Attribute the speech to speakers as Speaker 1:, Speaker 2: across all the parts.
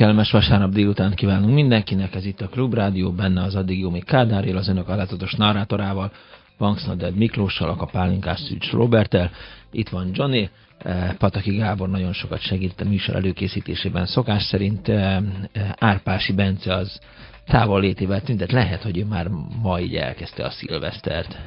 Speaker 1: Kellemes vasárnap délután kívánunk mindenkinek, ez itt a Klubrádió, benne az addig jó még Kádár az önök alázatos narrátorával, Banksnaded Miklóssal, a Pálinkás Szűcs Robertel, itt van Johnny, eh, Pataki Gábor nagyon sokat segít a műsor előkészítésében, szokás szerint eh, eh, Árpási Bence az távol létével tüntet, lehet, hogy ő már ma így elkezdte a szilvesztert.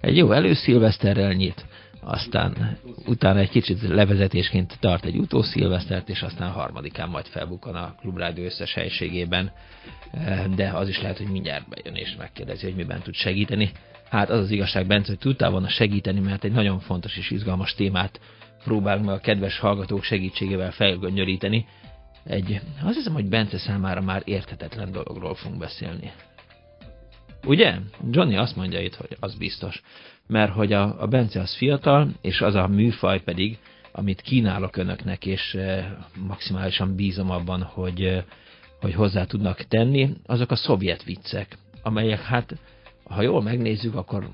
Speaker 1: Egy jó előszilveszterrel nyit, aztán utána egy kicsit levezetésként tart egy utószilvesztert, és aztán harmadikán majd felbukkan a klubrádió összes helységében, de az is lehet, hogy mindjárt bejön és megkérdezi, hogy miben tud segíteni. Hát az az igazság, Bence, hogy tudtál volna segíteni, mert egy nagyon fontos és izgalmas témát próbálunk meg a kedves hallgatók segítségével felgönnyöríteni. Egy, azt hiszem, hogy Bence számára már érthetetlen dologról fogunk beszélni. Ugye? Johnny azt mondja itt, hogy az biztos mert hogy a, a Bence az fiatal, és az a műfaj pedig, amit kínálok önöknek, és e, maximálisan bízom abban, hogy, e, hogy hozzá tudnak tenni, azok a szovjet viccek, amelyek hát, ha jól megnézzük, akkor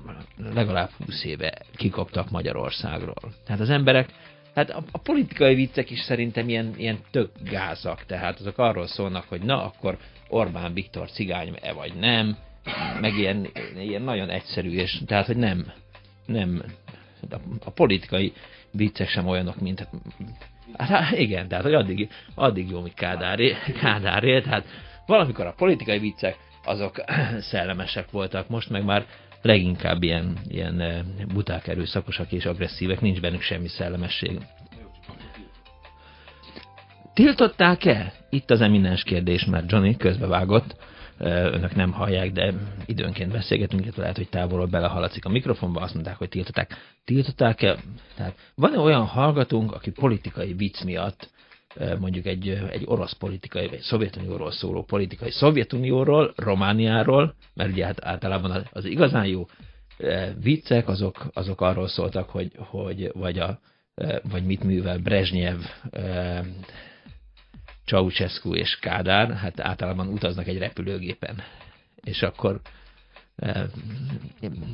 Speaker 1: legalább 20 éve kikoptak Magyarországról. Tehát az emberek, hát a, a politikai viccek is szerintem ilyen, ilyen tök gázak, tehát azok arról szólnak, hogy na, akkor Orbán Viktor cigány-e vagy nem, meg ilyen, ilyen nagyon egyszerű, és tehát, hogy nem, nem, a politikai viccek sem olyanok, mint Hát igen, tehát hogy addig, addig jó, mint Kádár, Kádár él, tehát valamikor a politikai viccek azok szellemesek voltak, most meg már leginkább ilyen, ilyen eh, buták erőszakosak és agresszívek, nincs bennük semmi szellemesség. Tiltották-e? Itt az eminens kérdés, mert Johnny közbevágott önök nem hallják, de időnként beszélgetünk, illetve lehet, hogy távolról belehaladszik a mikrofonba, azt mondták, hogy tiltották. Tiltották-e? Tehát van-e olyan hallgatónk, aki politikai vicc miatt mondjuk egy, egy orosz politikai, vagy Szovjetunióról szóló politikai, Szovjetunióról, Romániáról, mert ugye hát általában az, az igazán jó viccek, azok, azok arról szóltak, hogy, hogy vagy, a, vagy mit művel Brezsnyev Ceausescu és Kádár, hát általában utaznak egy repülőgépen, és akkor e,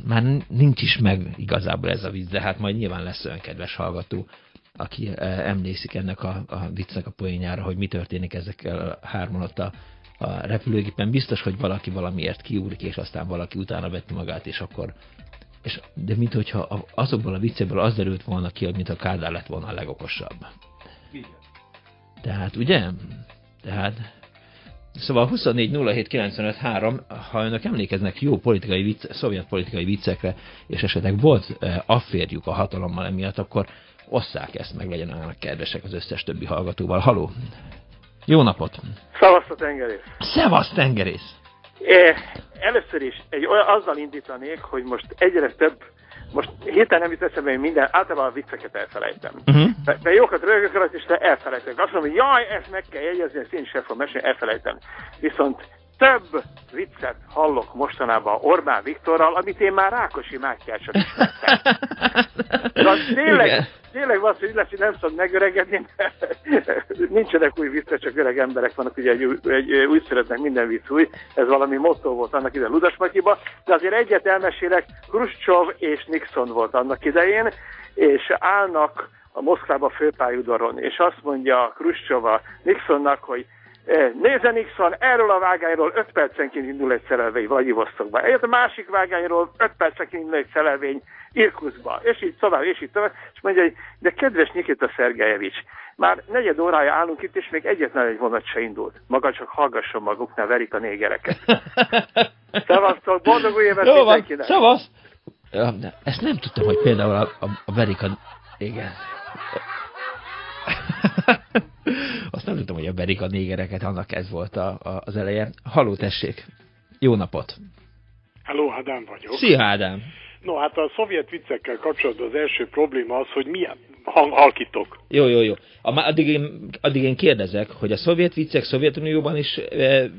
Speaker 1: már nincs is meg igazából ez a vicc, de hát majd nyilván lesz olyan kedves hallgató, aki e, emlékszik ennek a, a viccnek a poénjára, hogy mi történik ezekkel a hárman ott a, a repülőgépen. Biztos, hogy valaki valamiért kiúrik, és aztán valaki utána veti magát, és akkor és, de mint hogyha azokból a viccekből az derült volna ki, hogy mint a Kádár lett volna a legokosabb. Tehát, ugye? Tehát, Szóval 24 ha önök emlékeznek jó politikai vicc, szovjet politikai viccekre, és esetleg volt eh, afférjuk a hatalommal emiatt, akkor osszák ezt meg, legyenek kedvesek az összes többi hallgatóval. Haló! Jó napot!
Speaker 2: Szevaszt a tengerész!
Speaker 1: Szevasz tengerész!
Speaker 2: É, először is egy, azzal indítanék, hogy most egyre több most hirtelen nem jut eszembe, hogy minden, általában a vicceket elfelejtem. Uh-huh. De, jókat rögök alatt, és elfelejtem. Azt mondom, hogy jaj, ezt meg kell jegyezni, ezt én sem fogom mesélni, elfelejtem. Viszont több viccet hallok mostanában Orbán Viktorral, amit én már Rákosi Mátyásra ismertem. De tényleg, Igen. Tényleg van, hogy lesz, hogy nem szabad megöregedni, nincsenek új viccek, csak öreg emberek vannak, ugye egy, egy, úgy szeretnek minden vicc új, ez valami motto volt annak idején Ludasmatyiba, de azért egyet elmesélek, Khrushchev és Nixon volt annak idején, és állnak a Moszkvába főpályaudvaron, és azt mondja Khrushchev a Nixonnak, hogy Nézze Nixon, erről a vágányról 5 percenként indul egy szerelvény Vladivostokba. Egyet a másik vágányról 5 percenként indul egy szerelvény Irkuszba, és így tovább, és így tovább, és mondja, hogy de kedves Nikita Szergejevics, már negyed órája állunk itt, és még egyetlen egy vonat se indult. Maga csak hallgasson maguknál, verik a négereket. Szevasztok, boldog új évet
Speaker 1: Jó van, szevasz! Ja, ezt nem tudtam, hogy például a, a, a verika... Igen. Azt nem tudtam, hogy a berik a négereket, annak ez volt a, a, az eleje. Haló, tessék! Jó napot!
Speaker 3: Hello, Ádám vagyok.
Speaker 1: Szia, Ádám!
Speaker 3: No, hát a szovjet viccekkel kapcsolatban az első probléma az, hogy milyen hang halkítok.
Speaker 1: Jó, jó, jó. A, addig, én, addig én kérdezek, hogy a szovjet viccek Szovjetunióban is e,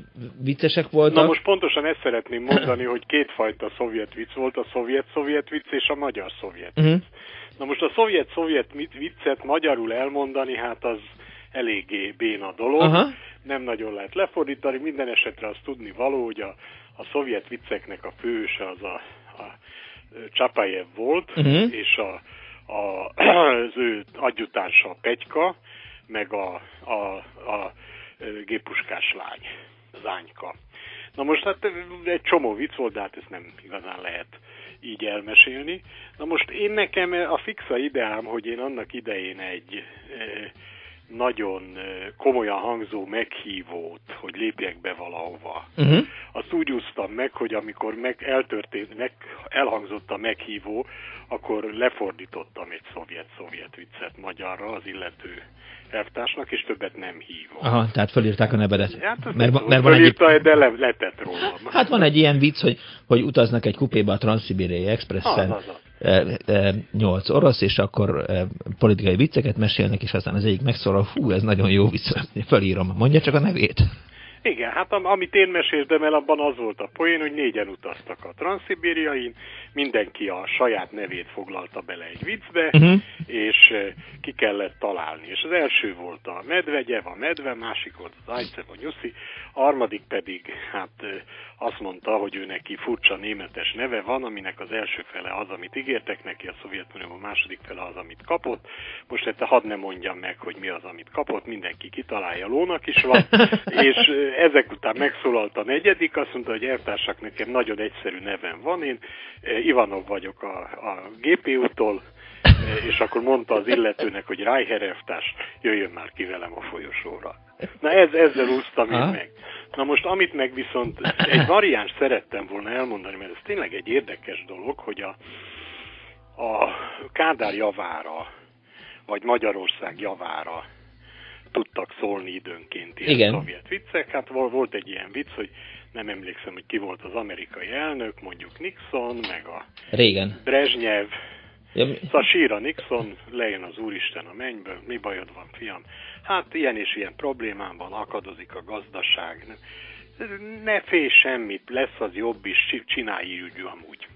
Speaker 1: viccesek voltak?
Speaker 3: Na most pontosan ezt szeretném mondani, hogy kétfajta szovjet vicc volt, a szovjet-szovjet vicc és a magyar-szovjet uh-huh. vicc. Na most a szovjet-szovjet viccet magyarul elmondani, hát az eléggé béna dolog, Aha. nem nagyon lehet lefordítani, minden esetre azt tudni való, hogy a, a szovjet vicceknek a főse az a, a Csapajev volt, uh-huh. és a, a, az ő adjutánsa a Petyka, meg a, a, a gépuskás lány, az Ányka. Na most hát egy csomó vicc volt, de hát ezt nem igazán lehet így elmesélni. Na most én nekem a fixa ideám, hogy én annak idején egy nagyon komolyan hangzó meghívót, hogy lépjek be valahova. Uh-huh. Azt úgy úsztam meg, hogy amikor meg eltörtént, meg, elhangzott a meghívó, akkor lefordítottam egy szovjet-szovjet viccet magyarra az illető elvtársnak, és többet nem hívom.
Speaker 1: Aha, tehát fölírták a nevedet.
Speaker 3: Hát, mert, mert van egy... de le, letett rólam.
Speaker 1: Hát van egy ilyen vicc, hogy, hogy utaznak egy kupéba a Transzibériai Expressen. Az, az, az nyolc orosz, és akkor politikai vicceket mesélnek, és aztán az egyik megszólal, hú, ez nagyon jó vicc, felírom. Mondja csak a nevét.
Speaker 3: Igen, hát amit én meséltem el, abban az volt a poén, hogy négyen utaztak a Transzibériain, mindenki a saját nevét foglalta bele egy viccbe, uh-huh. és ki kellett találni. És az első volt a Medvegyev, a Medve, másik volt az Ajcev, a Nyuszi, harmadik pedig hát azt mondta, hogy ő neki furcsa németes neve van, aminek az első fele az, amit ígértek neki, a Szovjetunióban a második fele az, amit kapott. Most hát hadd ne mondjam meg, hogy mi az, amit kapott, mindenki kitalálja, lónak is van, és ezek után megszólalt a negyedik, azt mondta, hogy eltársak, nekem nagyon egyszerű nevem van, én Ivanov vagyok a, a GPU-tól, és akkor mondta az illetőnek, hogy Reichereftás, jöjjön már ki velem a folyosóra. Na ez, ezzel úsztam én meg. Na most amit meg viszont egy variáns szerettem volna elmondani, mert ez tényleg egy érdekes dolog, hogy a, a Kádár javára, vagy Magyarország javára tudtak szólni időnként ilyen Igen. szovjet viccek. Hát volt egy ilyen vicc, hogy nem emlékszem, hogy ki volt az amerikai elnök, mondjuk Nixon, meg a
Speaker 1: Régen.
Speaker 3: Brezsnyev, Ja, mi... Szóval sír a Nixon, lejön az Úristen a mennyből, mi bajod van, fiam? Hát ilyen és ilyen problémám van, akadozik a gazdaság. Ne félj semmit, lesz az jobb is, csinálj úgy amúgy.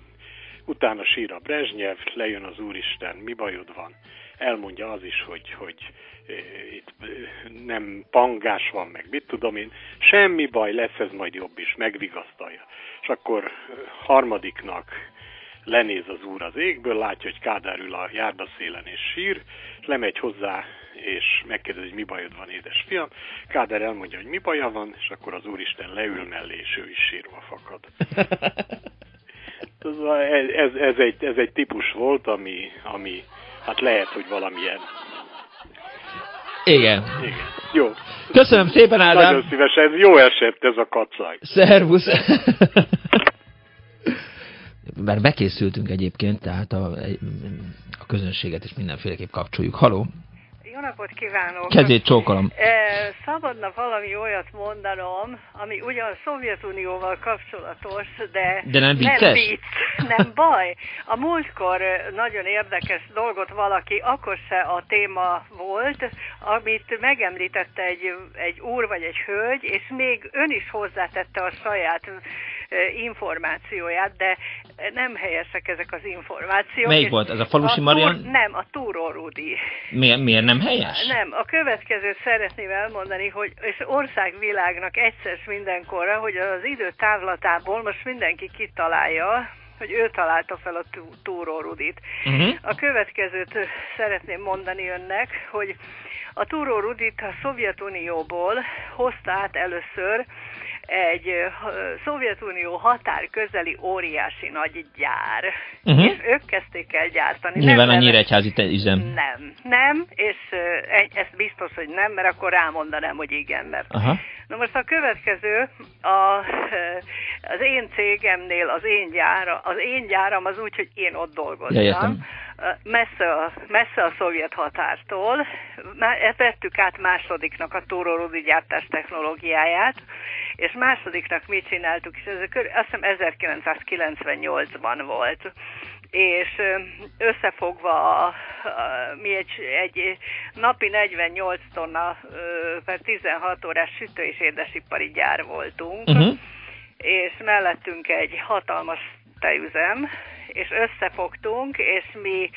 Speaker 3: Utána sír a Brezsnyev, lejön az Úristen, mi bajod van? Elmondja az is, hogy, hogy itt nem pangás van, meg mit tudom én. Semmi baj, lesz ez majd jobb is, megvigasztalja. És akkor harmadiknak lenéz az úr az égből, látja, hogy Kádár ül a járdaszélen és sír, és lemegy hozzá, és megkérdezi, hogy mi bajod van, édesfiam. Kádár elmondja, hogy mi baja van, és akkor az úristen leül mellé, és ő is sírva fakad. ez, ez, ez, egy, ez egy típus volt, ami, ami hát lehet, hogy valamilyen
Speaker 1: igen.
Speaker 3: Igen. Jó.
Speaker 1: Köszönöm szépen, Ádám.
Speaker 3: Nagyon szívesen. Jó esett ez a kacaj.
Speaker 1: Szervusz. Mert bekészültünk egyébként, tehát a, a közönséget is mindenféleképp kapcsoljuk. Haló!
Speaker 4: Jó napot kívánok!
Speaker 1: Kezét csókolom!
Speaker 4: Szabadna valami olyat mondanom, ami ugyan Szovjetunióval kapcsolatos, de,
Speaker 1: de nem, vicces?
Speaker 4: nem vicc, nem baj. A múltkor nagyon érdekes dolgot valaki, akkor se a téma volt, amit megemlítette egy, egy úr vagy egy hölgy, és még ön is hozzátette a saját információját, de nem helyesek ezek az információk.
Speaker 1: Melyik volt? Ez a falusi a Marian?
Speaker 4: Túr, nem, a Túró Rudi.
Speaker 1: Miért, miért nem helyes?
Speaker 4: Nem, a következőt szeretném elmondani, hogy és országvilágnak egyszer mindenkorra, hogy az idő távlatából most mindenki kitalálja, hogy ő találta fel a Túró Rudit. Uh-huh. A következőt szeretném mondani önnek, hogy A Túró Rudit a Szovjetunióból hozta át először egy Szovjetunió határ közeli óriási nagy gyár, uh-huh. és ők kezdték el gyártani.
Speaker 1: Nyilván nem, a nyíregyházi üzem.
Speaker 4: Nem, nem, és ez biztos, hogy nem, mert akkor rámondanám, hogy igen, mert Aha. Na most a következő, a, az én cégemnél az én, gyára, az én gyáram az úgy, hogy én ott dolgoztam. Ja, messze a, messze a szovjet határtól. Vettük át másodiknak a túrórudi gyártás technológiáját, és másodiknak mit csináltuk, és ez azt hiszem 1998-ban volt és összefogva mi egy, egy napi 48 tonna per 16 órás sütő és édesipari gyár voltunk, uh-huh. és mellettünk egy hatalmas tejüzem, és összefogtunk, és mi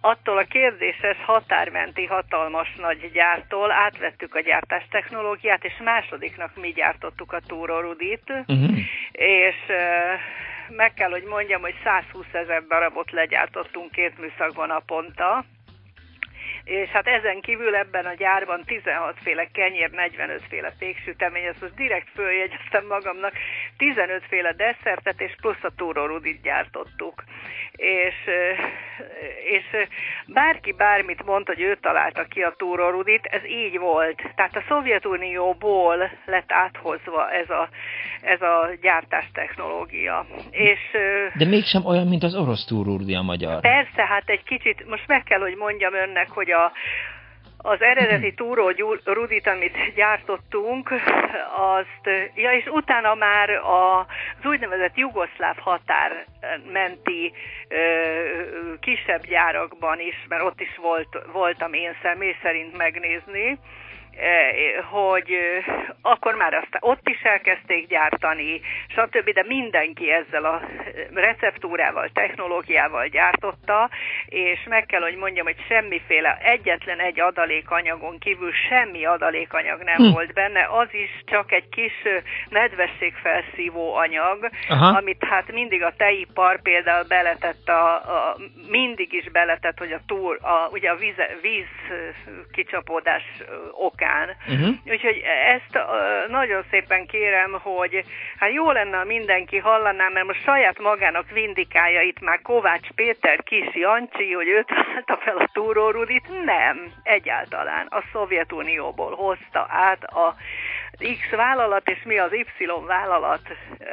Speaker 4: attól a kérdéses határmenti hatalmas nagy gyártól átvettük a gyártás technológiát, és másodiknak mi gyártottuk a túrorudit, uh-huh. és meg kell, hogy mondjam, hogy 120 ezer darabot legyártottunk két műszakban naponta, és hát ezen kívül ebben a gyárban 16 féle kenyér, 45 féle péksütemény, ezt most direkt följegyeztem magamnak, 15 féle desszertet és plusz a túrórudit gyártottuk. És, és bárki bármit mondta, hogy ő találta ki a túrórudit, ez így volt. Tehát a Szovjetunióból lett áthozva ez a, ez a gyártás technológia. És,
Speaker 1: De mégsem olyan, mint az orosz túrórudi a magyar.
Speaker 4: Persze, hát egy kicsit, most meg kell, hogy mondjam önnek, hogy a, az eredeti túró rudit, amit gyártottunk, azt, ja és utána már az úgynevezett jugoszláv határ menti ö, kisebb gyárakban is, mert ott is volt, voltam én személy szerint megnézni, hogy eh, akkor már azt ott is elkezdték gyártani, stb., de mindenki ezzel a receptúrával, technológiával gyártotta, és meg kell, hogy mondjam, hogy semmiféle, egyetlen egy adalékanyagon kívül semmi adalékanyag nem hm. volt benne, az is csak egy kis nedvességfelszívó anyag, Aha. amit hát mindig a tejipar például beletett, a, a, mindig is beletett, hogy a túl, a, ugye a víz, víz kicsapódás okán okán. Uh-huh. Úgyhogy ezt uh, nagyon szépen kérem, hogy hát jó lenne, mindenki hallaná, mert most saját magának vindikálja itt már Kovács Péter, Kis Jancsi, hogy ő találta fel a túrórudit. Nem, egyáltalán. A Szovjetunióból hozta át a X vállalat és mi az Y vállalat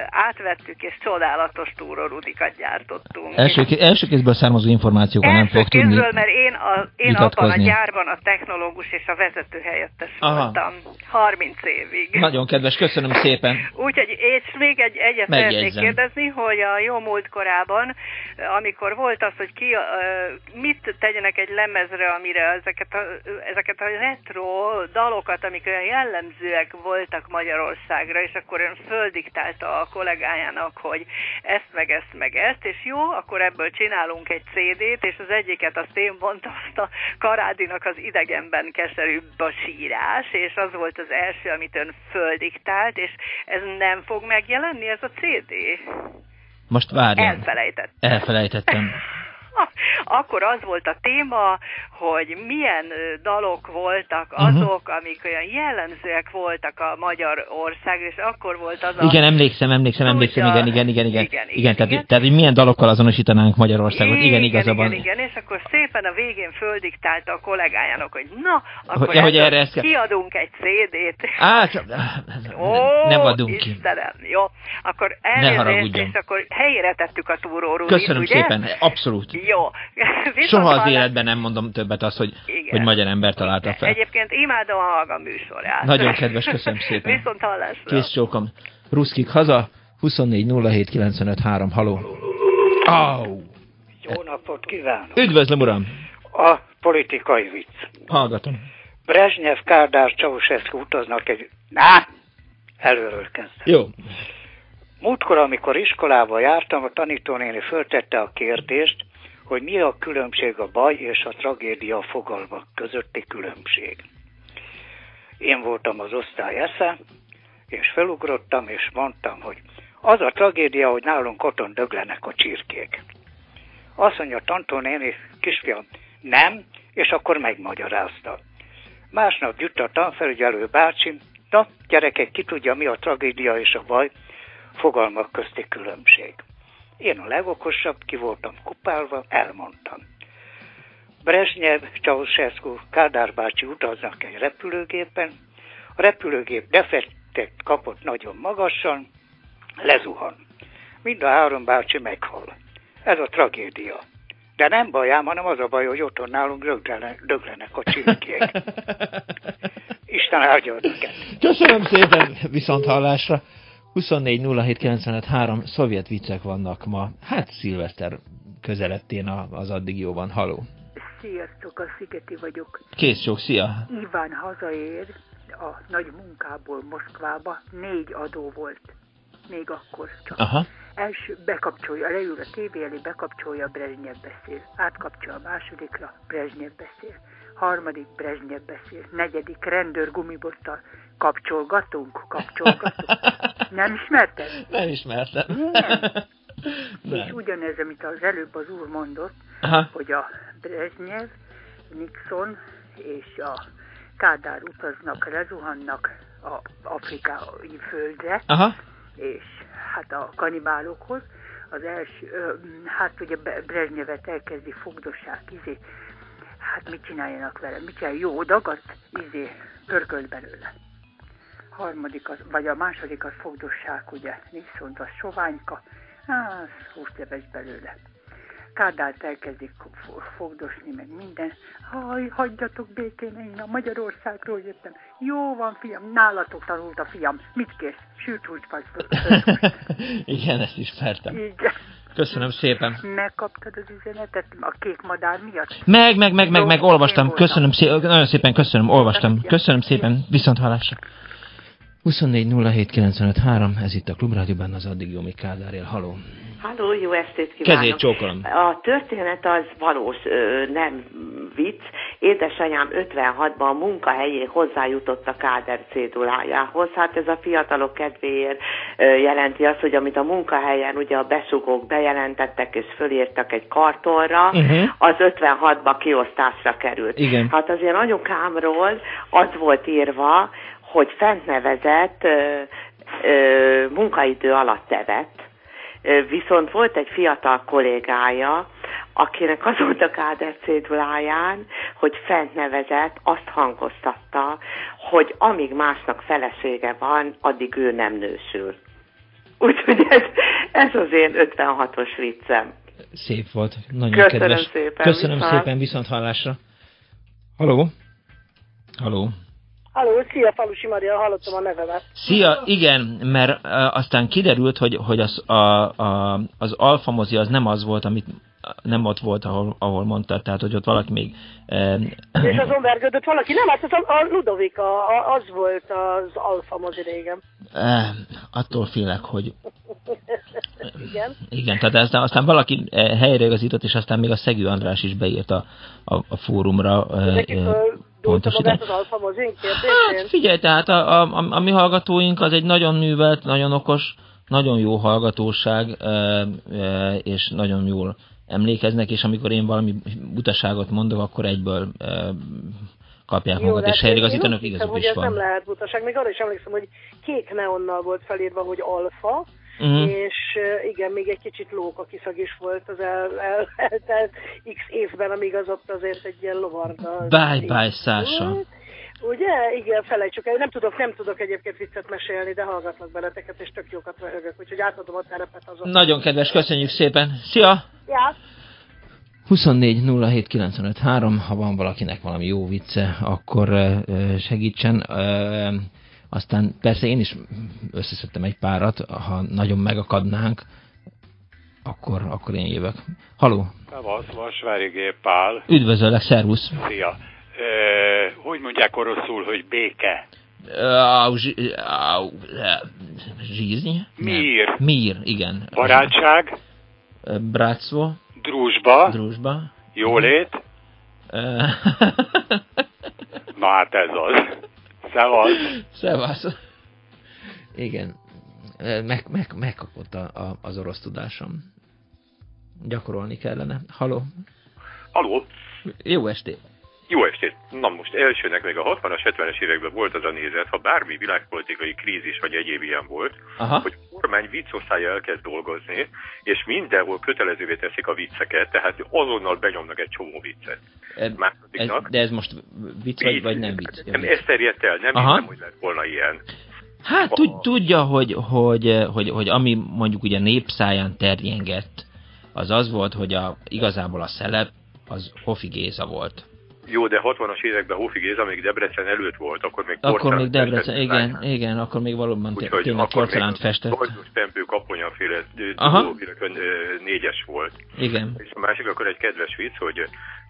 Speaker 4: átvettük, és csodálatos túrorudikat gyártottunk.
Speaker 1: Első, első kézből származó információkkal nem fog tudni kézből,
Speaker 4: mert én, a, én abban a gyárban a technológus és a vezető helyettes Aha. voltam 30 évig.
Speaker 1: Nagyon kedves, köszönöm szépen.
Speaker 4: Úgyhogy és még egy, egyet szeretnék kérdezni, hogy a jó múlt korában, amikor volt az, hogy ki, mit tegyenek egy lemezre, amire ezeket a, ezeket a retro dalokat, amik olyan jellemzőek voltak, voltak Magyarországra, és akkor ön földiktálta a kollégájának, hogy ezt meg ezt meg ezt, és jó, akkor ebből csinálunk egy CD-t, és az egyiket azt én mondtam, azt a Karádinak az idegenben keserűbb a sírás, és az volt az első, amit ön földiktált, és ez nem fog megjelenni, ez a CD?
Speaker 1: Most várjam.
Speaker 4: Elfelejtettem.
Speaker 1: Elfelejtettem.
Speaker 4: akkor az volt a téma, hogy milyen dalok voltak mhm. azok, uh-huh. amik olyan jellemzőek voltak a magyar ország, és akkor volt az
Speaker 1: a... Igen, emlékszem, emlékszem, emlékszem, igen, igen, igen, igen, igen, igen, tehát, igen. tehát, hogy milyen dalokkal azonosítanánk Magyarországot, igen, igen igazabban.
Speaker 4: Igen, igen, és akkor szépen a végén földiktálta a kollégájának, hogy na, akkor
Speaker 1: hogy, hogy erre ezt...
Speaker 4: kiadunk egy CD-t.
Speaker 1: Á. Ó, nem adunk ki.
Speaker 4: Istenem, jó. Akkor elnézést, és akkor helyére tettük a túrórudit,
Speaker 1: Köszönöm
Speaker 4: ugye?
Speaker 1: szépen, abszolút.
Speaker 4: Jó.
Speaker 1: Soha az életben nem mondom többet azt, hogy, Igen. hogy magyar ember találta fel.
Speaker 4: Egyébként imádom a maga műsorát.
Speaker 1: Nagyon kedves, köszönöm szépen.
Speaker 4: Viszont hallásra.
Speaker 1: Kész csókom. Ruszkik haza, 24 07 95 3. Haló.
Speaker 5: Au! Jó napot kívánok!
Speaker 1: Üdvözlöm, uram!
Speaker 5: A politikai vicc.
Speaker 1: Hallgatom.
Speaker 5: Brezsnyev, Kádár, Ceausescu utaznak egy... Ná! Előről kezd.
Speaker 1: Jó.
Speaker 5: Múltkor, amikor iskolába jártam, a tanítónéni föltette a kérdést, hogy mi a különbség a baj és a tragédia fogalmak közötti különbség. Én voltam az osztály esze, és felugrottam, és mondtam, hogy az a tragédia, hogy nálunk otthon döglenek a csirkék. Azt mondja, Tantó néni, kisfiam, nem, és akkor megmagyarázta. Másnap jut a tanfelügyelő bácsi, na, gyerekek, ki tudja, mi a tragédia és a baj, fogalmak közti különbség. Én a legokosabb, ki voltam kupálva, elmondtam. Brezsnyev, Ceausescu, Kádár bácsi utaznak egy repülőgépen, a repülőgép defektet kapott nagyon magasan, lezuhan. Mind a három bácsi meghal. Ez a tragédia. De nem bajám, hanem az a baj, hogy otthon nálunk döglenek, döglenek a csirkék. Isten áldja őket.
Speaker 1: Köszönöm szépen, viszont hallásra. 24 szovjet viccek vannak ma. Hát szilveszter közelettén az addig jóban. Haló.
Speaker 6: Sziasztok, a Szigeti vagyok.
Speaker 1: Kész sok, szia.
Speaker 6: Iván hazaér a nagy munkából Moszkvába. Négy adó volt. Még akkor csak.
Speaker 1: Aha.
Speaker 6: Első bekapcsolja, leül a tévé elé, bekapcsolja, Brezsnyev beszél. Átkapcsol a másodikra, Brezsnyev beszél. Harmadik, Brezsnyev beszél. Negyedik, rendőr gumibottal. Kapcsolgatunk, kapcsolgatunk. Nem ismerted?
Speaker 1: Nem ismertem.
Speaker 6: Nem. És ugyanez, amit az előbb az úr mondott, Aha. hogy a Brezsnyev, Nixon és a Kádár utaznak, lezuhannak a afrikai földre,
Speaker 1: Aha.
Speaker 6: és hát a kanibálokhoz. Az első, hát ugye Brezsnyevet elkezdi fogdossák, izé, hát mit csináljanak vele, mit csinál, jó dagadt, izé, pörkölt belőle. Harmadik, az, vagy a második az fogdossák, ugye, viszont az soványka, hát húsleves belőle. Kádárt elkezdik fogdosni, meg minden. Haj, hagyjatok békén, én a Magyarországról jöttem. Jó van, fiam, nálatok tanult a fiam. Mit kész? Sült húst vagy
Speaker 1: Igen, ezt ismertem.
Speaker 6: Igen.
Speaker 1: Köszönöm szépen.
Speaker 6: Megkaptad az üzenetet a kék madár miatt?
Speaker 1: Meg, meg, meg, meg, meg, olvastam. Köszönöm szépen, nagyon szépen köszönöm, olvastam. Köszönöm szépen, viszont hallásra. 24 ez itt a Klubrádióban az addig jó, mi Kádár él. Haló.
Speaker 7: Halló, jó estét kívánok!
Speaker 1: Kezét csókolom!
Speaker 7: A történet az valós, nem vicc. Édesanyám 56-ban a munkahelyén hozzájutott a káder cédulájához. Hát ez a fiatalok kedvéért jelenti azt, hogy amit a munkahelyen ugye a besugók bejelentettek és fölírtak egy kartonra, uh-huh. az 56-ba kiosztásra került.
Speaker 1: Igen.
Speaker 7: Hát azért anyukámról az volt írva, hogy fent nevezett ö, ö, munkaidő alatt evett, Viszont volt egy fiatal kollégája, akinek az volt a káder céduláján, hogy fent nevezett, azt hangoztatta, hogy amíg másnak felesége van, addig ő nem nősül. Úgyhogy ez, ez az én 56-os viccem.
Speaker 1: Szép volt, nagyon
Speaker 7: Köszönöm
Speaker 1: kedves.
Speaker 7: szépen.
Speaker 1: Köszönöm viszont. szépen, viszont hallásra. Haló? Haló?
Speaker 8: Halló, szia, Falusi Maria, hallottam a nevemet.
Speaker 1: Szia, igen, mert aztán kiderült, hogy, hogy az, a, a, az alfamozi az nem az volt, amit nem ott volt, ahol, ahol mondtad, tehát hogy ott valaki még...
Speaker 8: És az vergődött valaki? Nem, hát az a, a Ludovika, a, az volt az alfamozi régen.
Speaker 1: Uh, attól félek, hogy...
Speaker 8: igen.
Speaker 1: Igen, tehát aztán, aztán valaki helyreigazított, és aztán még a Szegő András is beírt a, a, a fórumra.
Speaker 8: Uh, pontosítani.
Speaker 1: Hát figyelj, tehát a, a, a, a mi hallgatóink az egy nagyon művelt, nagyon okos, nagyon jó hallgatóság, és nagyon jól emlékeznek, és amikor én valami butaságot mondok, akkor egyből e, kapják Jó, magat, és helyreigazítanak, igazuk is van.
Speaker 8: nem lehet butaság. Még arra is emlékszem, hogy kék neonnal volt felírva, hogy alfa, Uh-huh. És igen, még egy kicsit lóka kiszag is volt az el, el, eltelt x évben, amíg az ott azért egy ilyen lovarda.
Speaker 1: Bye bye, Szása.
Speaker 8: Ugye? Igen, felejtsük el. Nem tudok, nem tudok egyébként viccet mesélni, de hallgatlak beleteket, és tök jókat röhögök, úgyhogy átadom a terepet azon.
Speaker 1: Nagyon kedves, köszönjük szépen. Szia!
Speaker 8: Ja.
Speaker 1: 24 07 95 3, ha van valakinek valami jó vicce, akkor segítsen. Aztán persze én is összeszedtem egy párat, ha nagyon megakadnánk, akkor, akkor én jövök. Haló!
Speaker 9: Tavasz, Vasvári G. Pál.
Speaker 1: Üdvözöllek, szervusz!
Speaker 9: Szia! E, hogy mondják oroszul, hogy béke?
Speaker 1: Zsízni?
Speaker 9: Mír.
Speaker 1: Mír, igen.
Speaker 9: Barátság?
Speaker 1: Bratstvo.
Speaker 9: Drúzsba.
Speaker 1: Drúzsba.
Speaker 9: Jólét. Na hát ez az. Szevasz.
Speaker 1: Szevasz. Igen. Meg, meg, megkapott a, a, az orosz tudásom. Gyakorolni kellene. Haló?
Speaker 9: Haló?
Speaker 1: Jó estét.
Speaker 10: Jó estét! Na most elsőnek még a 60-as, 70-es években volt az a nézet, ha bármi világpolitikai krízis vagy egyéb ilyen volt, Aha. hogy a kormány viccosztálya elkezd dolgozni, és mindenhol kötelezővé teszik a vicceket, tehát azonnal benyomnak egy csomó viccet.
Speaker 1: E, ez, de ez most vicc vagy, vagy nem vicc?
Speaker 10: Nem, ez terjedt el, nem Aha. hiszem, hogy lett volna ilyen.
Speaker 1: Hát tudja, hogy, hogy, hogy, hogy ami mondjuk ugye népszáján terjengett, az az volt, hogy a, igazából a szelep az Hofi Géza volt.
Speaker 10: Jó, de 60-as években Hofi Géza még Debrecen előtt volt, akkor még
Speaker 1: Akkor még Debrecen, igen, lány. igen, akkor még valóban Úgyhogy tényleg porcelánt festett.
Speaker 10: Úgyhogy Tempő kaponyaféle négyes volt.
Speaker 1: Igen.
Speaker 10: És a másik akkor egy kedves vicc, hogy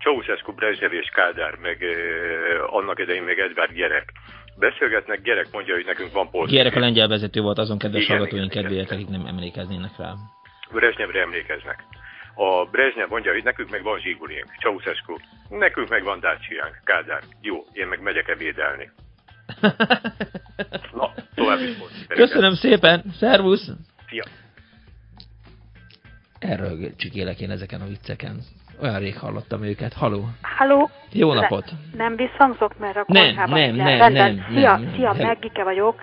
Speaker 10: Ceausescu, Brezsnev és Kádár, meg annak idején még Edvard Gyerek beszélgetnek, gyerek mondja, hogy nekünk van polszki.
Speaker 1: Gyerek a lengyel vezető volt azon kedves hallgatóink kedvéért, akik nem emlékeznének rá.
Speaker 10: Brezsnyevre emlékeznek. A Brezsnyev mondja, hogy nekünk meg van Zsigulénk, Ceausescu, nekünk meg van Daciánk, Kádár. Jó, én meg megyek ebédelni. Na, tovább is
Speaker 1: Köszönöm szépen, szervusz!
Speaker 10: Szia!
Speaker 1: Erről csikélek én ezeken a vicceken. Olyan rég hallottam őket. Haló!
Speaker 11: Haló!
Speaker 1: Jó napot!
Speaker 11: Ne, nem visszhangzok, mert a
Speaker 1: nem, nem, nem, nem, nem,
Speaker 11: Szia,
Speaker 1: nem,
Speaker 11: szia, Meggike vagyok.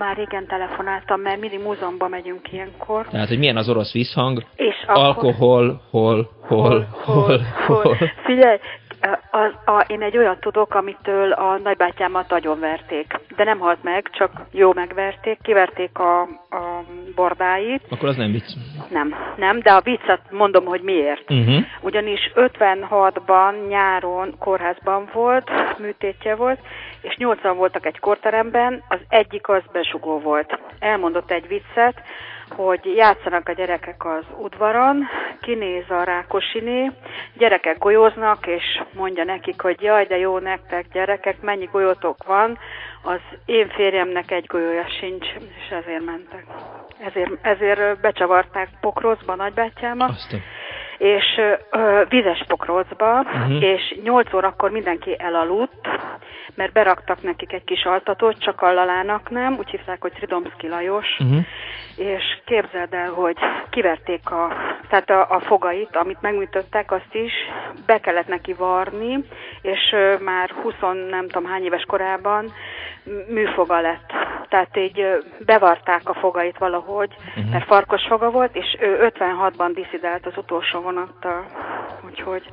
Speaker 11: Már régen telefonáltam, mert mindig múzeumban megyünk ilyenkor.
Speaker 1: Tehát, hogy milyen az orosz visszhang?
Speaker 11: És
Speaker 1: Alkohol, hol, hol, hol, hol. hol.
Speaker 11: Figyelj, az, a, én egy olyat tudok, amitől a nagybátyámat verték. De nem halt meg, csak jó megverték, kiverték a, a bordáit.
Speaker 1: Akkor az nem vicc.
Speaker 11: Nem, nem, de a viccet mondom, hogy miért.
Speaker 1: Uh-huh.
Speaker 11: Ugyanis 56-ban nyáron kórházban volt, műtétje volt, és 80 voltak egy korteremben, az egyik az besugó volt. Elmondott egy viccet, hogy játszanak a gyerekek az udvaron, kinéz a Rákosiné, gyerekek golyóznak, és mondja nekik, hogy jaj, de jó nektek gyerekek, mennyi golyótok van, az én férjemnek egy golyója sincs, és ezért mentek. Ezért, ezért becsavarták Pokrocba nagybátyámat.
Speaker 1: Aztán
Speaker 11: és ö, vizes pokrócba, uh-huh. és 8 órakor mindenki elaludt, mert beraktak nekik egy kis altatót, csak a Lalának nem, úgy hívták, hogy Tridomszki Lajos, uh-huh. és képzeld el, hogy kiverték a, tehát a, a fogait, amit megműtöttek, azt is be kellett neki varni, és ö, már 20 nem tudom hány éves korában műfoga lett. Tehát így bevarták a fogait valahogy, uh-huh. mert farkos foga volt, és ő 56-ban diszidált az utolsó vonattal. Úgyhogy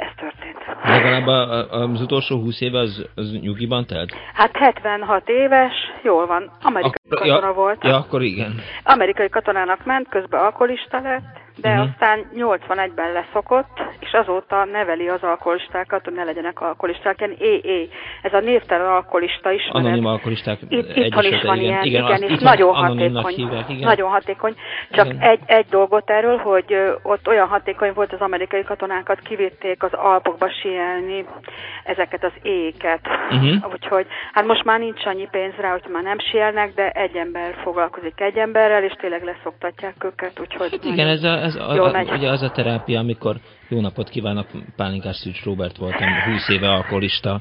Speaker 11: ez történt.
Speaker 1: Legalább a, az utolsó 20 éve az, az nyugiban telt?
Speaker 11: Hát 76 éves, jól van. Amerikai Ak katona
Speaker 1: ja,
Speaker 11: volt.
Speaker 1: Ja, akkor igen.
Speaker 11: Amerikai katonának ment, közben alkoholista lett, de uh-huh. aztán 81-ben leszokott, és azóta neveli az alkoholistákat, hogy ne legyenek alkoholisták, ilyen é, Ez a névtelen alkoholista is.
Speaker 1: Anonim alkoholisták
Speaker 11: Itt, itthon is van igen. ilyen, igen, igen és nagyon hatékony. Hívják, igen. Nagyon hatékony. Csak igen. egy, egy dolgot erről, hogy ott olyan hatékony volt az amerikai katonákat, kivitték az Alpokba sielni ezeket az éket. Uh-huh. Úgyhogy hát most már nincs annyi pénz rá, hogy már nem sielnek, de egy ember foglalkozik egy emberrel, és tényleg leszoktatják őket, úgyhogy... Hát
Speaker 1: igen, ez a, ez a, a, ugye az a terápia, amikor jó napot kívánok, Pálinkás Szűcs Robert voltam, 20 éve alkoholista,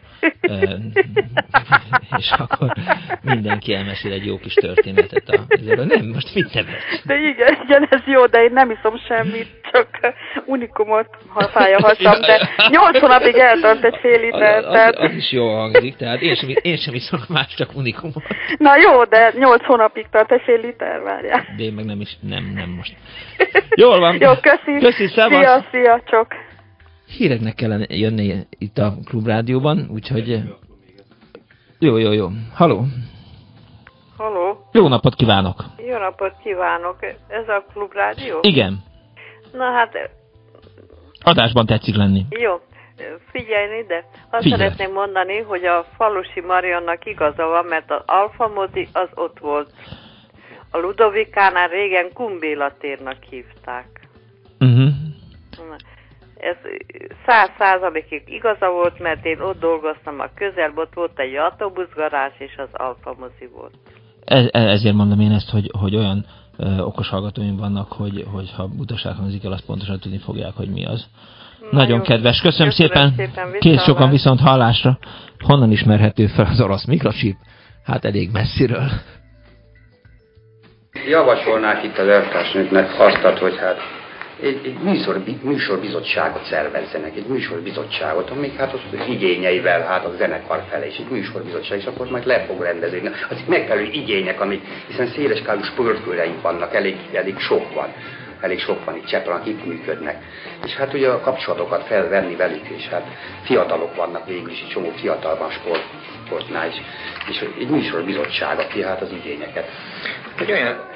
Speaker 1: és akkor mindenki elmesél egy jó kis történetet. A, nem, most mit nevetsz?
Speaker 11: De igen, igen, ez jó, de én nem iszom semmit, csak unikumot, ha fáj a hasam, de 8 hónapig eltart egy fél liter.
Speaker 1: Az, tehát... az, is jó hangzik, tehát én sem, én sem iszom más, csak unikumot.
Speaker 11: Na jó, de 8 hónapig tart egy fél liter, várjál.
Speaker 1: De én meg nem is, nem, nem most. Jól van.
Speaker 11: Jó, köszi.
Speaker 1: Köszi, szevasz.
Speaker 11: Szia, szia, csak.
Speaker 1: Híreknek kellene jönni itt a klubrádióban, úgyhogy... Jó, jó, jó. Haló.
Speaker 12: Haló.
Speaker 1: Jó napot kívánok.
Speaker 12: Jó napot kívánok. Ez a klubrádió?
Speaker 1: Igen.
Speaker 12: Na hát...
Speaker 1: Adásban tetszik lenni.
Speaker 12: Jó. Figyelj ide, azt Figyelj. szeretném mondani, hogy a falusi Mariannak igaza van, mert az Alfa Modi az ott volt. A Ludovikánál régen Kumbéla térnak hívták. Ez száz százalékig igaza volt, mert én ott dolgoztam a közelben, ott volt egy autóbuszgarázs, és az Alfa mozi volt.
Speaker 1: Ez, ezért mondom én ezt, hogy, hogy olyan ö, okos hallgatóim vannak, hogy, hogy ha butaság hangzik el, azt pontosan tudni fogják, hogy mi az. Nagyon, Nagyon kedves. Köszönöm, Köszönöm szépen. szépen Kész sokan viszont hallásra. Honnan ismerhető fel az orosz mikrochip? Hát elég messziről.
Speaker 13: Javasolnák itt az eltársnőknek azt, hogy hát egy, egy műsor, műsorbizottságot szervezzenek, egy műsorbizottságot, amik hát az igényeivel, hát a zenekar felé, és egy műsorbizottság, és akkor majd le fog rendezni. Az megfelelő igények, amik, hiszen széleskálú sportkőreink vannak, elég, elég sok van elég sok van itt Csepel, akik működnek. És hát ugye a kapcsolatokat felvenni velük, és hát fiatalok vannak végül is, egy csomó fiatal van sport, sportnál is, és egy műsorbizottság, aki hát az igényeket.
Speaker 14: Egy olyan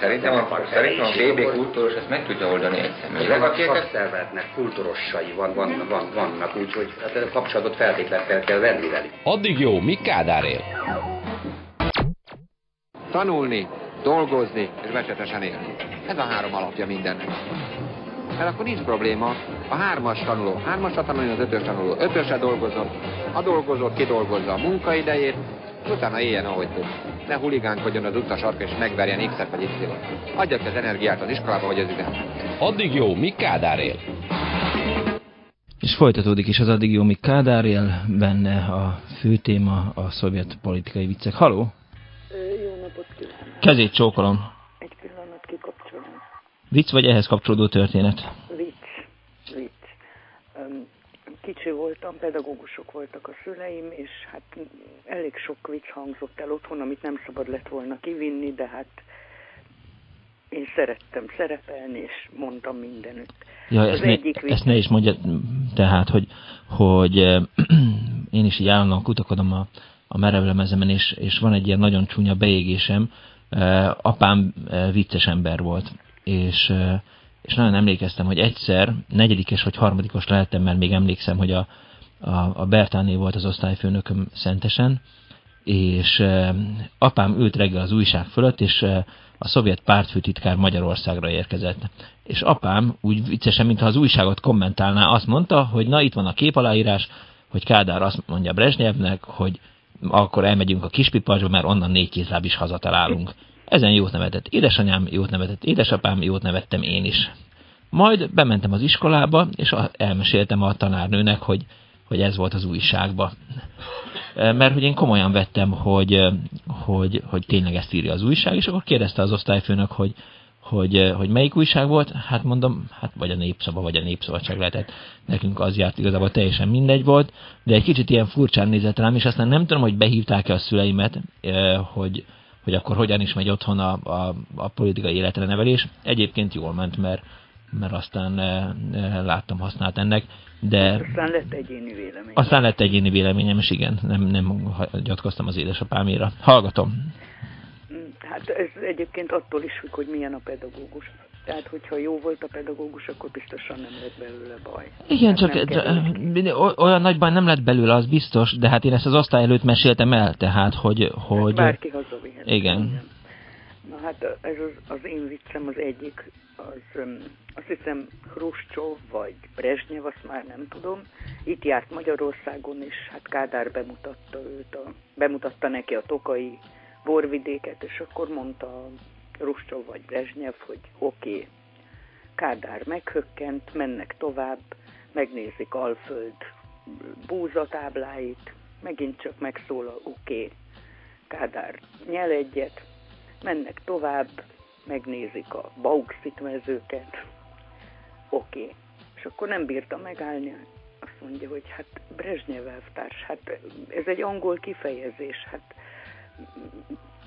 Speaker 14: Szerintem a, szerintem a BB kultúros ezt meg tudja oldani egy személyleg.
Speaker 13: A szakszervezetnek kultúrossai van, van, van, vannak, úgyhogy hát a kapcsolatot feltétlenül fel kell venni velük.
Speaker 15: Addig jó, mi Kádár él?
Speaker 16: Tanulni, dolgozni és becsetesen élni. Ez a három alapja mindennek. Mert akkor nincs probléma. A hármas tanuló, hármasra tanulni az ötös tanuló, ötösre dolgozott, a dolgozót kidolgozza a munkaidejét, utána éljen, ahogy tud. Ne huligánkodjon az utcasark és megverjen X-et vagy Y-t. Adja az energiát az iskolába vagy az üzenembe.
Speaker 15: Addig jó, mi Kádár él?
Speaker 1: És folytatódik is az addig jó, mi Kádár él, benne a fő téma a szovjet politikai viccek. Haló?
Speaker 17: Jó napot kívánok!
Speaker 1: Kezét csókolom. Vicc vagy ehhez kapcsolódó történet?
Speaker 17: Vicc. Vicc. Kicsi voltam, pedagógusok voltak a szüleim, és hát elég sok vicc hangzott el otthon, amit nem szabad lett volna kivinni, de hát én szerettem szerepelni, és mondtam mindenütt.
Speaker 1: Ja, ezt, ne, ezt ne is mondja, tehát, hogy, hogy én is így állandóan kutakodom a, a merevlemezemen, és, és van egy ilyen nagyon csúnya beégésem, apám vicces ember volt, és és nagyon emlékeztem, hogy egyszer negyedikes vagy harmadikos lehettem, mert még emlékszem, hogy a, a, a Bertáné volt az osztályfőnököm szentesen, és apám ült reggel az újság fölött, és a szovjet pártfőtitkár Magyarországra érkezett. És apám úgy viccesen, mintha az újságot kommentálná, azt mondta, hogy na itt van a képaláírás, hogy Kádár azt mondja Brezsnyevnek, hogy akkor elmegyünk a kispipasba, mert onnan négy kézláb is hazatalálunk. Ezen jót nevetett édesanyám, jót nevetett édesapám, jót nevettem én is. Majd bementem az iskolába, és elmeséltem a tanárnőnek, hogy, hogy ez volt az újságba. E, mert hogy én komolyan vettem, hogy, hogy, hogy tényleg ezt írja az újság, és akkor kérdezte az osztályfőnök, hogy, hogy, hogy melyik újság volt, hát mondom, hát vagy a Népszava, vagy a Népszabadság lehetett. Nekünk az járt, igazából teljesen mindegy volt, de egy kicsit ilyen furcsán nézett rám, és aztán nem tudom, hogy behívták-e a szüleimet, e, hogy, hogy akkor hogyan is megy otthon a, a, a politikai életre nevelés. Egyébként jól ment, mert, mert aztán e, e, láttam használt ennek, de...
Speaker 17: Aztán lett egyéni vélemény.
Speaker 1: Aztán lett egyéni véleményem, és igen, nem, nem gyatkoztam az édesapáméra. Hallgatom.
Speaker 17: Hát ez egyébként attól is függ, hogy milyen a pedagógus. Tehát, hogyha jó volt a pedagógus, akkor biztosan nem lett belőle baj.
Speaker 1: Igen, csak nem olyan nagy baj nem lett belőle, az biztos, de hát én ezt az osztály előtt meséltem el, tehát, hogy... hogy...
Speaker 17: Bárki hazavihet.
Speaker 1: Igen.
Speaker 17: Na hát ez az, az én viccem az egyik, az azt hiszem Hruscsov vagy Brezsnyev, azt már nem tudom. Itt járt Magyarországon, és hát Kádár bemutatta őt, a, bemutatta neki a tokai borvidéket, és akkor mondta Ruscsov vagy Brezsnyev, hogy oké, okay, Kádár meghökkent, mennek tovább, megnézik Alföld búzatábláit, megint csak megszólal, oké, okay, Kádár nyel egyet, mennek tovább, megnézik a bauxit mezőket, oké. És akkor nem bírta megállni, azt mondja, hogy hát Brezsnyev elvtárs, hát ez egy angol kifejezés, hát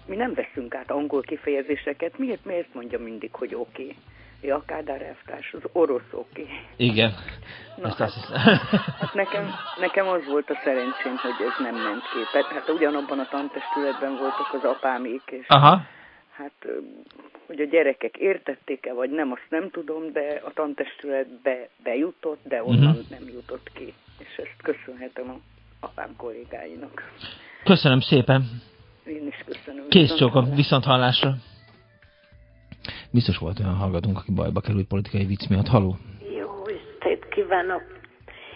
Speaker 17: mi nem veszünk át angol kifejezéseket, miért, miért mondja mindig, hogy oké? Okay? Ja, Kádár elvtárs, az orosz oké. Okay.
Speaker 1: Igen.
Speaker 17: Na, Ezt hát, hát nekem, nekem az volt a szerencsém, hogy ez nem ment ki. Hát ugyanabban a tantestületben voltak az apámék, és
Speaker 1: Aha.
Speaker 17: hát hogy a gyerekek értették-e, vagy nem, azt nem tudom, de a tantestületbe bejutott, de onnan uh-huh. nem jutott ki. És ezt köszönhetem a apám kollégáinak.
Speaker 1: Köszönöm szépen!
Speaker 17: Én is köszönöm.
Speaker 1: Kész csókom, viszont hallásra. Biztos volt olyan hallgatunk, aki bajba került politikai vicc miatt. Haló?
Speaker 18: Jó estét kívánok.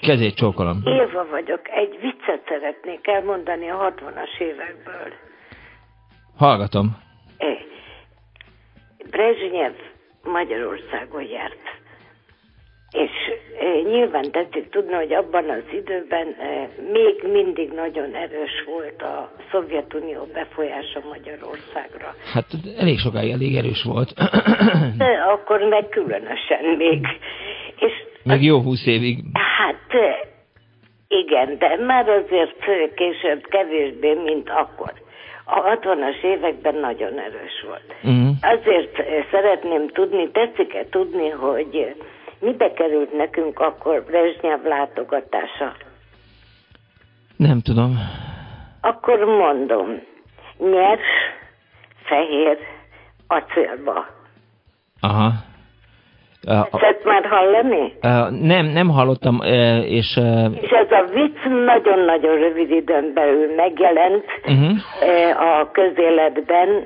Speaker 1: Kezét csókolom.
Speaker 18: Éva vagyok. Egy viccet szeretnék elmondani a 60-as évekből.
Speaker 1: Hallgatom.
Speaker 18: É. Brezsnyev Magyarországon járt. És e, nyilván tetszik tudni, hogy abban az időben e, még mindig nagyon erős volt a Szovjetunió befolyása Magyarországra.
Speaker 1: Hát elég sokáig elég erős volt.
Speaker 18: De akkor meg különösen még.
Speaker 1: És meg jó húsz évig.
Speaker 18: Hát igen, de már azért később kevésbé, mint akkor. A 60-as években nagyon erős volt. Uh-huh. Azért szeretném tudni, tetszik-e tudni, hogy mibe került nekünk akkor Brezsnyev látogatása?
Speaker 1: Nem tudom.
Speaker 18: Akkor mondom, nyers, fehér, acélba.
Speaker 1: Aha.
Speaker 18: Ezt már hallani?
Speaker 1: Nem, nem hallottam, és...
Speaker 18: És ez a vicc nagyon-nagyon rövid időn belül megjelent uh-huh. a közéletben,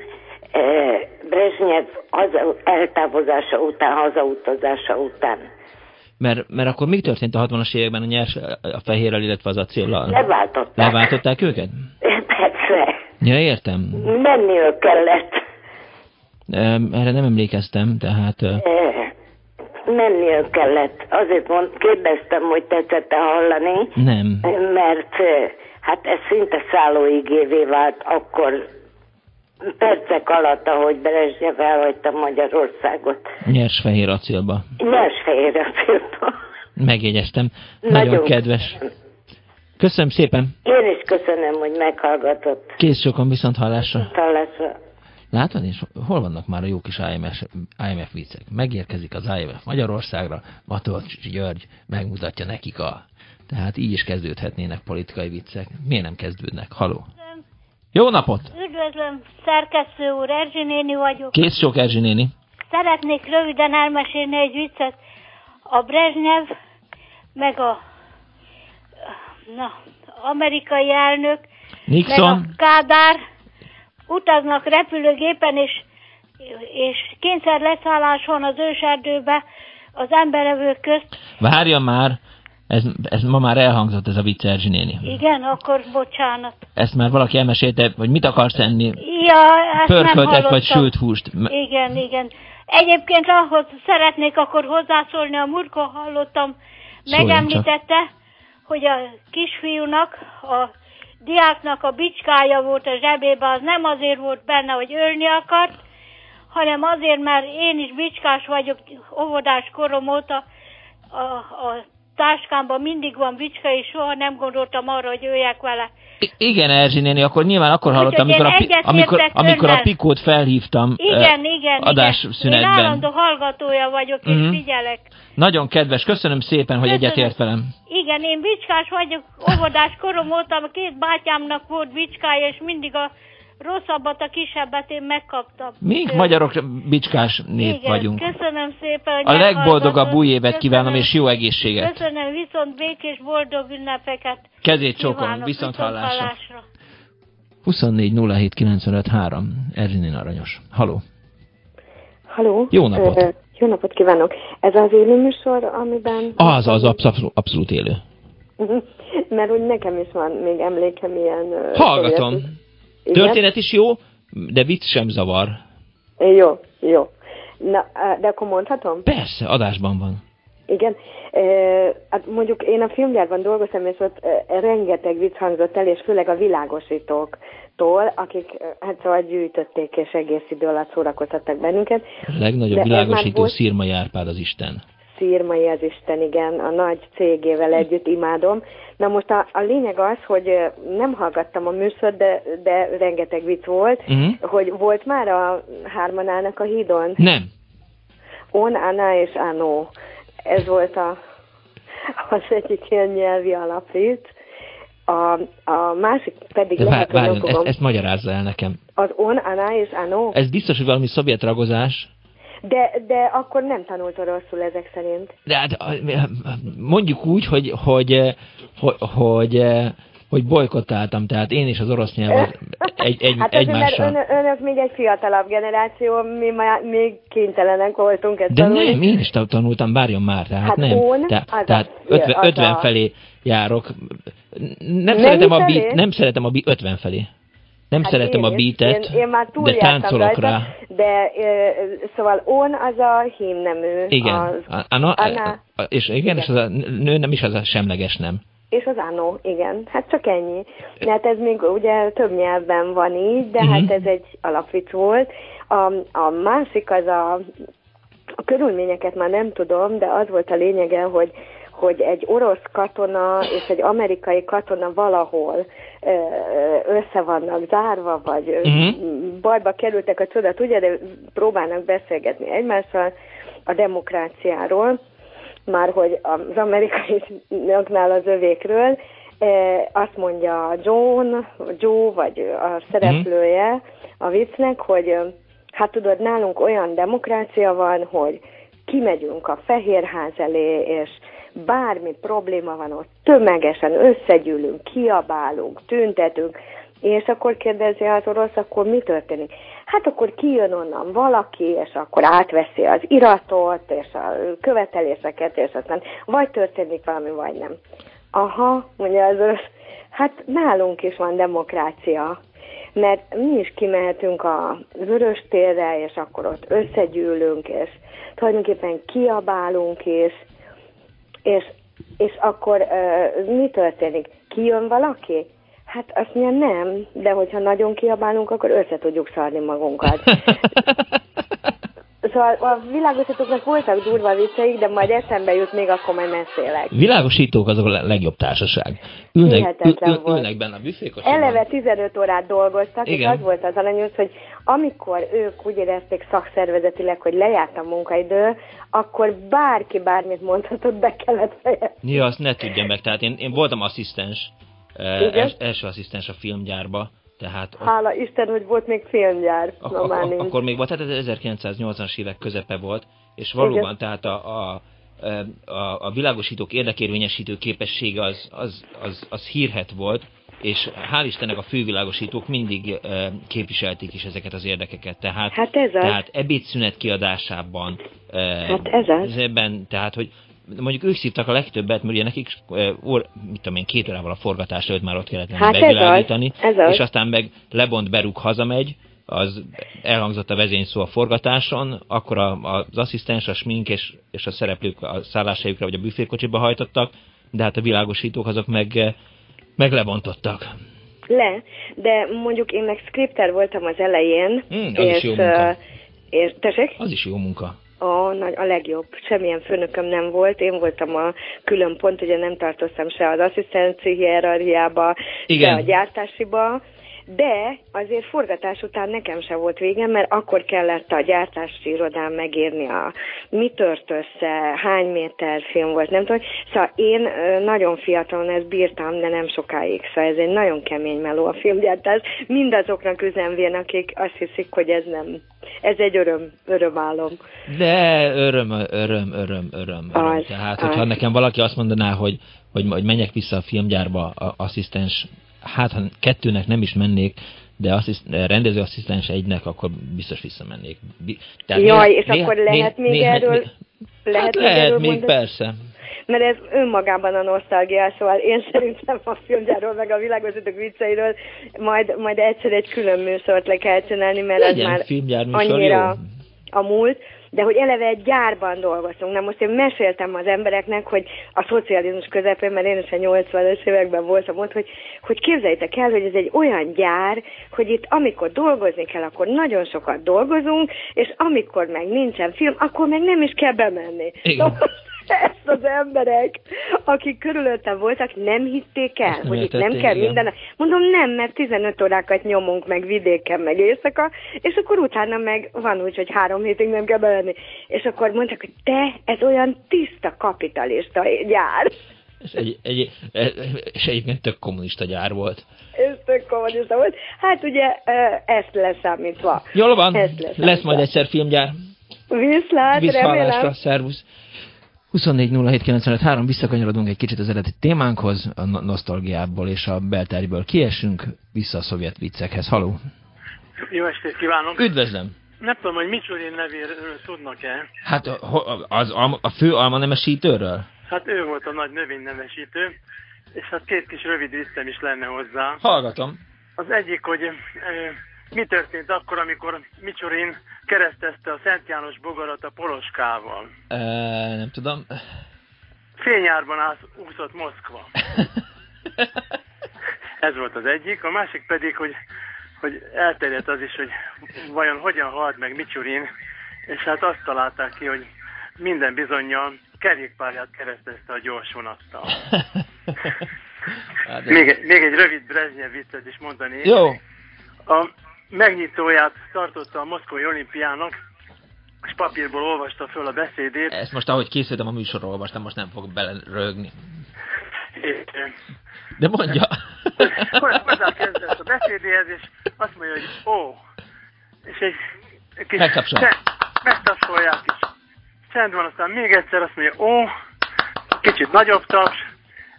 Speaker 18: Brezsnyev az eltávozása után, hazautazása után.
Speaker 1: Mert, mert akkor mi történt a 60-as években a nyers, a fehérrel, illetve az acéllal?
Speaker 18: Leváltották.
Speaker 1: Leváltották őket?
Speaker 18: Persze.
Speaker 1: Ja, értem.
Speaker 18: Menniük kellett.
Speaker 1: Erre nem emlékeztem, tehát
Speaker 18: mennie kellett. Azért mond, kérdeztem, hogy tetszette hallani.
Speaker 1: Nem.
Speaker 18: Mert hát ez szinte szállóigévé vált akkor percek alatt, ahogy Brezsnyev elhagyta Magyarországot.
Speaker 1: Nyers fehér acélba.
Speaker 18: Nyers fehér acélba.
Speaker 1: Megjegyeztem. Nagyon, Nagyon kedves. Köszönöm szépen.
Speaker 18: Én is köszönöm, hogy meghallgatott.
Speaker 1: Kész sokan viszont hallásra.
Speaker 18: Viszont hallásra.
Speaker 1: Látod, és hol vannak már a jó kis IMF, IMF viccek? Megérkezik az IMF Magyarországra, Matolcs György megmutatja nekik a... Tehát így is kezdődhetnének politikai viccek. Miért nem kezdődnek? Haló! Jó napot!
Speaker 19: Üdvözlöm, szerkesztő úr, Erzsi néni vagyok.
Speaker 1: Kész sok Erzsi néni.
Speaker 19: Szeretnék röviden elmesélni egy viccet. A Brezsnyev, meg a na, amerikai elnök,
Speaker 1: Nixon.
Speaker 19: meg a Kádár, utaznak repülőgépen, és, és kényszer leszállás van az őserdőbe az emberevők közt.
Speaker 1: Várja már, ez, ez ma már elhangzott, ez a vicc Erzsi néni.
Speaker 19: Igen, akkor bocsánat.
Speaker 1: Ezt már valaki elmesélte, hogy mit akarsz enni?
Speaker 19: Ja, ezt Pörköltet
Speaker 1: vagy sült húst?
Speaker 19: Igen, igen. Egyébként ahhoz szeretnék akkor hozzászólni, a Murko hallottam, megemlítette, hogy a kisfiúnak a diáknak a bicskája volt a zsebébe, az nem azért volt benne, hogy ölni akart, hanem azért, mert én is bicskás vagyok, óvodás korom óta a, a táskámban mindig van bicska, és soha nem gondoltam arra, hogy öljek vele.
Speaker 1: I igen, Erzsi néni, akkor nyilván akkor hallottam, amikor a, amikor, amikor a pikót felhívtam
Speaker 19: igen, uh, igen,
Speaker 1: adásszünetben.
Speaker 19: Igen. Én állandó hallgatója vagyok, és uh-huh. figyelek.
Speaker 1: Nagyon kedves, köszönöm szépen, hogy egyetért velem.
Speaker 19: Igen, én bicskás vagyok, óvodás korom óta, két bátyámnak volt bicskája, és mindig a rosszabbat, a kisebbet én megkaptam.
Speaker 1: Mink magyarok bicskás nép
Speaker 19: Igen,
Speaker 1: vagyunk.
Speaker 19: köszönöm szépen, hogy
Speaker 1: A legboldogabb új évet kívánom, és jó egészséget.
Speaker 19: Köszönöm, viszont békés, boldog ünnepeket.
Speaker 1: Kezét csókolom, viszont hallásra. 24 07 95 3. Erzsinin Aranyos. Haló.
Speaker 20: Haló.
Speaker 1: Jó napot.
Speaker 20: Jó napot kívánok. Ez az élő műsor, amiben...
Speaker 1: Az, az abszolút, abszolút élő.
Speaker 20: Mert úgy nekem is van még emlékem ilyen...
Speaker 1: Hallgatom. Igen? Történet is jó, de vicc sem zavar.
Speaker 20: Jó, jó. Na, de akkor mondhatom?
Speaker 1: Persze, adásban van.
Speaker 20: Igen. E, hát mondjuk én a filmgyárban dolgoztam, és ott e, rengeteg vicc hangzott el, és főleg a világosítóktól, akik hát szóval gyűjtötték, és egész idő alatt szórakoztattak bennünket.
Speaker 1: A legnagyobb de világosító volt... Szirma Járpád az Isten.
Speaker 20: Szirmai az Isten, igen, a nagy cégével együtt imádom. Na most a, a lényeg az, hogy nem hallgattam a műsor, de, de rengeteg vicc volt, uh-huh. hogy volt már a hárman állnak a hídon?
Speaker 1: Nem.
Speaker 20: On, Anna és Anó. Ez volt a, az egyik ilyen nyelvi alapvit. A, a másik pedig
Speaker 1: de lehet, várjon, ezt, ezt magyarázza el nekem.
Speaker 20: Az On, Anna és Anó?
Speaker 1: Ez biztos, hogy valami szovjet ragozás.
Speaker 20: De, de akkor nem tanult rosszul ezek szerint.
Speaker 1: De hát mondjuk úgy, hogy, hogy, hogy, hogy, hogy bolykottáltam, tehát én is az orosz nyelvet egy, egy,
Speaker 20: hát
Speaker 1: egymással.
Speaker 20: Ön, önök még egy fiatalabb generáció, mi már még kénytelenek voltunk ezt
Speaker 1: De tanulni. nem, én is tanultam, várjon már, tehát
Speaker 20: hát
Speaker 1: nem.
Speaker 20: On,
Speaker 1: Te, tehát 50, 50 felé járok. Nem szeretem, a bi, nem szeretem a bi 50 felé. Nem hát szeretem a beatet, én, én már de táncolok rajta, rá.
Speaker 20: De szóval on az a hímnemű.
Speaker 1: Igen. Az, Anna, Anna, és igen, igen, és az a nő nem is az a semleges nem.
Speaker 20: És az Anno, igen. Hát csak ennyi. Mert ez még ugye több nyelvben van így, de uh-huh. hát ez egy alapvic volt. A, a másik az a, a körülményeket már nem tudom, de az volt a lényege, hogy hogy egy orosz katona és egy amerikai katona valahol össze vannak zárva, vagy uh-huh. bajba kerültek a csodat, ugye, de próbálnak beszélgetni egymással a demokráciáról, már hogy az amerikai nőknál az övékről, azt mondja John, Joe, vagy a szereplője a viccnek, hogy hát tudod, nálunk olyan demokrácia van, hogy kimegyünk a Fehérház elé, és bármi probléma van ott, tömegesen összegyűlünk, kiabálunk, tüntetünk, és akkor kérdezi az orosz, akkor mi történik? Hát akkor kijön onnan valaki, és akkor átveszi az iratot, és a követeléseket, és aztán vagy történik valami, vagy nem. Aha, mondja az orosz, hát nálunk is van demokrácia, mert mi is kimehetünk a vörös térre, és akkor ott összegyűlünk, és tulajdonképpen kiabálunk, és és, és akkor uh, mi történik? Kijön valaki? Hát azt mondja, nem, de hogyha nagyon kiabálunk, akkor össze tudjuk szarni magunkat. Szóval a világosítóknak voltak durva vicceik, de majd eszembe jut, még akkor majd mesélek.
Speaker 1: Világosítók azok a legjobb társaság. Ülnek, ül, ül, ülnek benne a büfékosban.
Speaker 20: Eleve 15 órát dolgoztak, Igen. és az volt az aranyos, hogy amikor ők úgy érezték szakszervezetileg, hogy lejárt a munkaidő, akkor bárki bármit mondhatott, be kellett fejezni.
Speaker 1: Ja, azt ne tudja meg. Tehát én, én voltam asszisztens, eh, els, első asszisztens a filmgyárba, tehát
Speaker 20: ott... Hála Isten, hogy volt még filmgyár.
Speaker 1: Ak- ak- ak- akkor még volt, tehát ez 1980-as évek közepe volt, és valóban Igen. tehát a, a, a, a világosítók érdekérvényesítő képessége az, az, az, az hírhet volt, és hál' Istennek a fővilágosítók mindig e, képviselték is ezeket az érdekeket. Tehát,
Speaker 20: hát ez az.
Speaker 1: tehát ebédszünet kiadásában.
Speaker 20: E, hát ez az.
Speaker 1: Ebben, tehát, hogy mondjuk ők szívtak a legtöbbet, mert ugye nekik, or, mit tudom én, két órával a forgatás előtt már ott kellett hát megvilágítani, ez az, ez az. és aztán meg lebont berúg, hazamegy, az elhangzott a vezényszó a forgatáson, akkor a, az asszisztens, a smink és, és a szereplők a szálláshelyükre vagy a büfékocsiba hajtottak, de hát a világosítók azok meg, meg lebontottak.
Speaker 20: Le, de mondjuk én meg scripter voltam az elején,
Speaker 1: hmm, az és, is jó munka.
Speaker 20: és tessék?
Speaker 1: Az is jó munka
Speaker 20: a, a legjobb. Semmilyen főnököm nem volt, én voltam a külön pont, ugye nem tartoztam se az asszisztenci hierarchiába, se a gyártásiba, de azért forgatás után nekem se volt vége, mert akkor kellett a gyártási irodán megírni a mi tört össze, hány méter film volt, nem tudom. Szóval én nagyon fiatalon ezt bírtam, de nem sokáig. Szóval ez egy nagyon kemény meló a filmgyártás. Mindazoknak üzenvén, akik azt hiszik, hogy ez nem. Ez egy öröm, örömálom.
Speaker 1: De öröm, öröm, öröm, öröm. öröm. Az, Tehát, az. hogyha nekem valaki azt mondaná, hogy, hogy, hogy menjek vissza a filmgyárba asszisztens hát ha kettőnek nem is mennék, de assziszt, rendezőasszisztens egynek, akkor biztos visszamennék.
Speaker 20: Tehát Jaj, néha, és néha, akkor lehet néha, még néha, erről... Néha,
Speaker 1: lehet, hát lehet erről még mondani? persze.
Speaker 20: Mert ez önmagában a nosztalgia, szóval én szerintem a filmgyáról, meg a világosítók vicceiről majd, majd egyszer egy külön műsort le kell csinálni, mert Legyen az már annyira jó. a múlt de hogy eleve egy gyárban dolgoztunk. Na most én meséltem az embereknek, hogy a szocializmus közepén, mert én is a 80-as években voltam ott, hogy, hogy képzeljétek el, hogy ez egy olyan gyár, hogy itt amikor dolgozni kell, akkor nagyon sokat dolgozunk, és amikor meg nincsen film, akkor meg nem is kell bemenni. Igen. Ezt az emberek, akik körülöttem voltak, nem hitték el, Ezt hogy itt nem kell igen. minden. Mondom, nem, mert 15 órákat nyomunk meg vidéken, meg éjszaka, és akkor utána meg van úgy, hogy három hétig nem kell bevenni. És akkor mondták, hogy te, ez olyan tiszta kapitalista gyár.
Speaker 1: Ez egy, egy, és egyébként tök kommunista gyár volt.
Speaker 20: Ez tök kommunista volt. Hát ugye ezt leszámítva.
Speaker 1: Jól van, lesz majd egyszer filmgyár.
Speaker 20: Viszlát, remélem.
Speaker 1: szervusz. 24.07.95.3 visszakanyarodunk egy kicsit az eredeti témánkhoz, a nosztalgiából és a belteriből kiesünk, vissza a szovjet viccekhez. Haló!
Speaker 21: Jó estét kívánok!
Speaker 1: Üdvözlöm!
Speaker 21: Nem tudom, hogy Micsolin nevéről tudnak-e?
Speaker 1: Hát az, az, a fő alma nemesítőről?
Speaker 21: Hát ő volt a nagy növénynemesítő, és hát két kis rövid viccem is lenne hozzá.
Speaker 1: Hallgatom.
Speaker 21: Az egyik, hogy e, mi történt akkor, amikor Micsorin keresztezte a Szent János bogarat a Poloskával?
Speaker 1: E, nem tudom.
Speaker 21: Fényárban úszott Moszkva. Ez volt az egyik. A másik pedig, hogy, hogy elterjedt az is, hogy vajon hogyan halt meg Micsurin, és hát azt találták ki, hogy minden bizonyal kerékpárját keresztezte a gyors vonattal. hát, még, egy, még egy rövid Brezsnyev viccet is mondani.
Speaker 1: Jó.
Speaker 21: A megnyitóját tartotta a Moszkvai olimpiának, és papírból olvasta föl a beszédét.
Speaker 1: Ezt most, ahogy készültem a műsorra olvastam, most nem fog belerögni. De mondja.
Speaker 21: Hozzá kezdett a beszédéhez, és azt mondja, hogy ó. És egy, egy kis... Megtapsolják is. Csend van, aztán még egyszer azt mondja, ó. Kicsit nagyobb taps.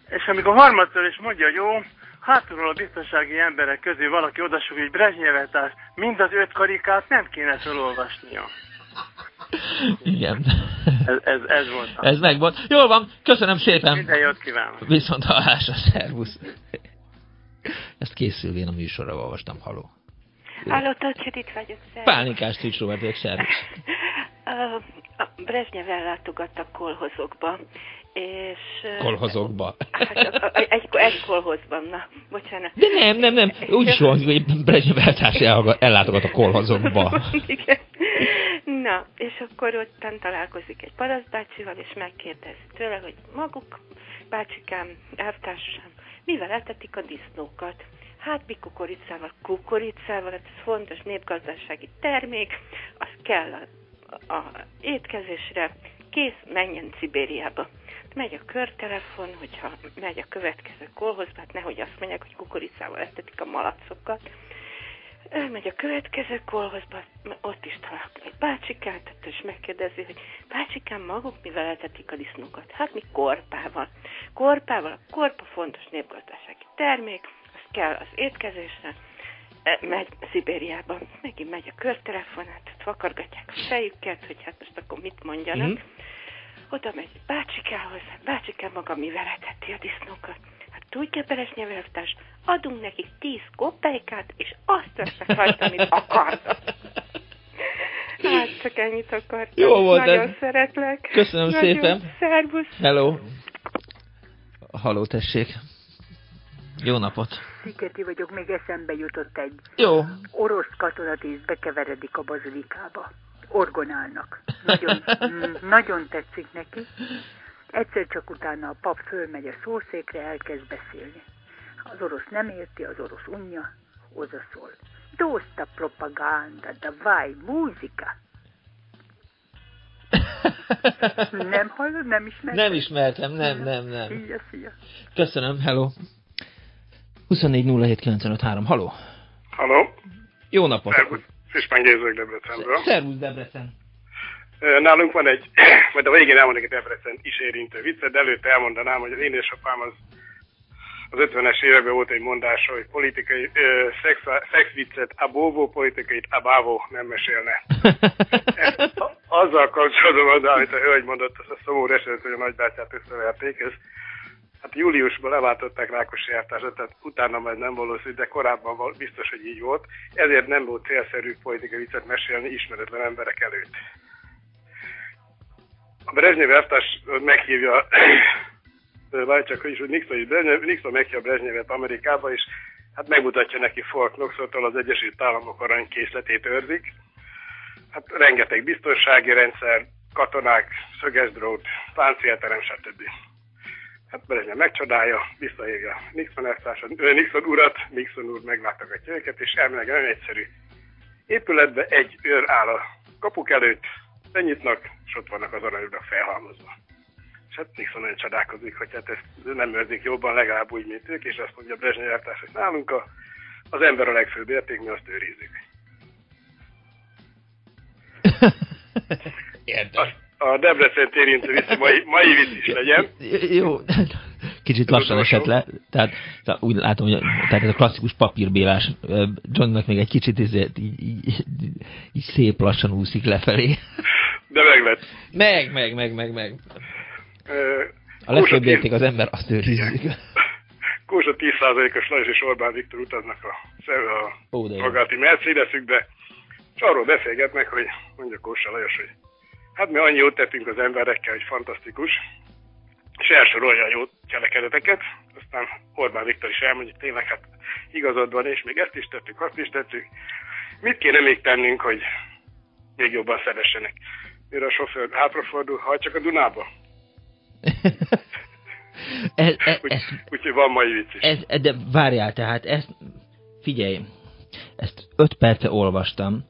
Speaker 21: És amikor harmadszor is mondja, hogy ó, hátulról a biztonsági emberek közül valaki odasúg, hogy Brezsnyevetás, mind az öt karikát nem kéne felolvasnia.
Speaker 1: Igen.
Speaker 21: Ez, ez, ez volt.
Speaker 1: Ez megvolt. Jól van, köszönöm szépen.
Speaker 21: Minden jót kívánok.
Speaker 1: Viszont hallásra, szervusz. Ezt készülvén a műsorra olvastam, haló.
Speaker 22: Halló, Tölcsed, itt vagyok,
Speaker 1: szervusz. Pálinkás Tűcs Robert, szervusz.
Speaker 22: a Brezsnyev ellátogattak kolhozokba, és...
Speaker 1: Kolhozokba?
Speaker 22: Hát, egy, egy kolhozban, na, bocsánat.
Speaker 1: De nem, nem, nem, úgy is van, hogy Brezsnyev eltárs ellátogat a kolhozokba.
Speaker 22: Igen. Na, és akkor ottan találkozik egy parasztbácsival, és megkérdezi tőle, hogy maguk, bácsikám, elvtársam, mivel etetik a disznókat? Hát mi kukoricával? Kukoricával, hát ez fontos népgazdasági termék, az kell a, a, a étkezésre, kész, menjen Szibériába. Megy a körtelefon, hogyha megy a következő kolhoz, hát nehogy azt mondják, hogy kukoricával etetik a malacokat, elmegy a következő kolhozba, ott is találkozik egy bácsikát, és megkérdezi, hogy bácsikám, maguk mivel eltetik a disznókat? Hát mi korpával. Korpával, a korpa fontos népgazdasági termék, az kell az étkezésre, megy Szibériába, megint megy a körtelefonát, vakargatják a fejüket, hogy hát most akkor mit mondjanak. Mm. Oda megy bácsikához, bácsikám maga mivel eteti a disznókat tudja, Beresnyeveltárs, adunk nekik tíz kopejkát, és azt veszek rajta, amit akarnak. Hát csak ennyit akartam.
Speaker 1: Jó volt,
Speaker 22: Nagyon
Speaker 1: de...
Speaker 22: szeretlek.
Speaker 1: Köszönöm
Speaker 22: Nagyon
Speaker 1: szépen.
Speaker 22: Szervusz.
Speaker 1: Hello. Halló, tessék. Jó napot.
Speaker 6: Sziketi vagyok, még eszembe jutott egy.
Speaker 1: Jó.
Speaker 6: Orosz katonatiszt bekeveredik a bazilikába. Orgonálnak. Nagyon, nagyon tetszik neki. Egyszer csak utána a pap fölmegy a szószékre, elkezd beszélni. Az orosz nem érti, az orosz unja, szól. Dosta propaganda, vaj, muzika. nem hallod, nem ismertem?
Speaker 1: Nem ismertem, nem, nem, nem.
Speaker 6: Szia, szia.
Speaker 1: Köszönöm, hello. 24 Haló.
Speaker 23: Haló.
Speaker 1: Jó napot.
Speaker 23: Szervusz. Fispán Gézők Debrecenből.
Speaker 1: Szervusz Debrecen.
Speaker 23: Nálunk van egy, majd a végén elmondok egy Debrecen is érintő viccet, de előtte elmondanám, hogy az én édesapám az az 50-es években volt egy mondás, hogy politikai ö, szex, szexviccet a bóvó, politikait a bávó nem mesélne. Ezt, azzal kapcsolatban az, amit a hölgy mondott, az a szomorú eset, hogy a nagybátyát összeverték, ez Hát júliusban leváltották Rákosi jártásra, tehát utána majd nem valószínű, de korábban biztos, hogy így volt. Ezért nem volt célszerű politikai viccet mesélni ismeretlen emberek előtt a Brezsnyev elvtárs meghívja, vagy csak is, hogy Nixon, is Brezsnyev, Nixon meghívja Brezsnyevet Amerikába, és hát megmutatja neki Fort knox az Egyesült Államok aranykészletét őrzik. Hát rengeteg biztonsági rendszer, katonák, szögesdrót, páncélterem, stb. Hát Brezsnyev megcsodálja, visszahívja Nixon, elvtársat, Nixon urat, Nixon úr meglátogatja őket, és elmenek nagyon egyszerű épületbe egy őr áll a kapuk előtt, benyitnak, és ott vannak az aranyudak felhalmozva. És hát Nixon nagyon csodálkozik, hogy hát ezt nem őrzik jobban, legalább úgy, mint ők, és azt mondja a Brezsnyi hogy nálunk a, az ember a legfőbb érték, mi azt őrizzük.
Speaker 1: Értem.
Speaker 23: A Debrecen érintő vicc, mai, mai vicc is legyen.
Speaker 1: Jó, kicsit lassan esett le, tehát, tehát úgy látom, hogy tehát ez a klasszikus papírbélás Johnnak még egy kicsit így, így, így, így szép lassan úszik lefelé.
Speaker 23: De meg lett.
Speaker 1: Meg, meg, meg, meg, meg. A legfőbb érték az ember, azt őrizzük.
Speaker 23: Kósa 10%-os Lajos és Orbán Viktor utaznak a a magati Mercedesükbe, és arról beszélgetnek, hogy mondja Kósa Lajos, hogy hát mi annyi jót tettünk az emberekkel, hogy fantasztikus, és elsorolja a jó cselekedeteket, aztán Orbán Viktor is elmondja, hogy tényleg hát igazad van, és még ezt is tettük, azt is tettük. Mit kéne még tennünk, hogy még jobban szeressenek? Mire a sofőr hátrafordul, ha csak a Dunába.
Speaker 1: ez, ez,
Speaker 23: Úgy, Úgyhogy van mai vicc is.
Speaker 1: Ez, de várjál, tehát ezt, figyelj, ezt öt perce olvastam,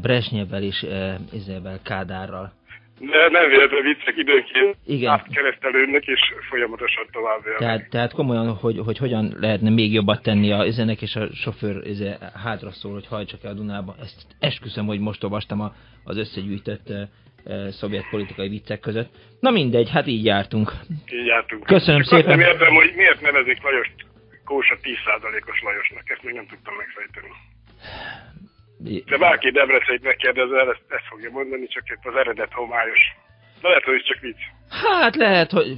Speaker 1: Brezsnyevvel és Izével Kádárral
Speaker 23: de nem véletlenül viccek időnként Igen. átkeresztelődnek, és folyamatosan tovább élnek.
Speaker 1: Tehát, tehát komolyan, hogy, hogy hogyan lehetne még jobbat tenni a üzenek, és a sofőr izé, hátra szól, hogy hajtsak el a Dunába. Ezt esküszöm, hogy most olvastam a, az összegyűjtött e, e, szovjet politikai viccek között. Na mindegy, hát így jártunk.
Speaker 23: Így jártunk.
Speaker 1: Köszönöm Csak szépen.
Speaker 23: Nem értem, hogy miért nevezik Lajost Kósa 10%-os Lajosnak, ezt még nem tudtam megfejteni. De bárki Debrecenit megkérdezel, ezt, ezt fogja mondani, csak itt az eredet homályos. De lehet, hogy csak vicc.
Speaker 1: Hát lehet, hogy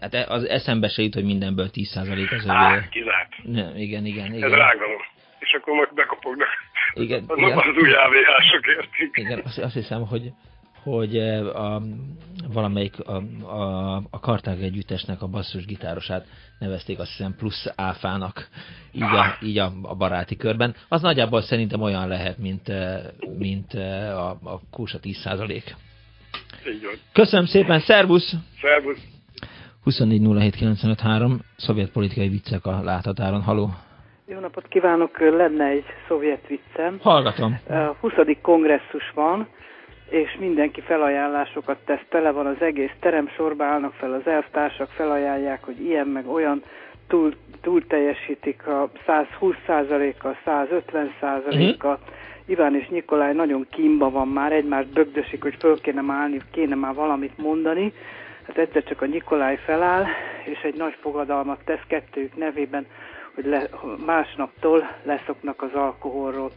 Speaker 1: hát az eszembe se jut, hogy mindenből 10% az
Speaker 23: övé. kizárt.
Speaker 1: Nem, igen, igen, igen.
Speaker 23: Ez rágalom. És akkor majd bekopognak igen, az, igen. az új AVH-sok értik.
Speaker 1: Igen, azt, azt hiszem, hogy hogy a, valamelyik a, a, a Kartág együttesnek a basszusgitárosát nevezték azt hiszem plusz áfának így a, így a, a baráti körben. Az nagyjából szerintem olyan lehet, mint, mint a, a kúsa 10 százalék. Köszönöm szépen, szervusz!
Speaker 23: Szervusz!
Speaker 1: 24 szovjet politikai viccek a láthatáron. Haló!
Speaker 24: Jó napot kívánok! Lenne egy szovjet viccem.
Speaker 1: Hallgatom.
Speaker 24: A 20. kongresszus van, és mindenki felajánlásokat tesz, tele van az egész terem, sorba állnak fel az elvtársak, felajánlják, hogy ilyen meg olyan, túl, túl teljesítik a 120%-a, 150%-a. Uh-huh. Iván és Nikolaj nagyon kínba van már, egymást bögdösik, hogy föl kéne állni, kéne már valamit mondani. Hát egyszer csak a Nikolaj feláll, és egy nagy fogadalmat tesz kettőjük nevében, hogy le, másnaptól leszoknak az alkoholról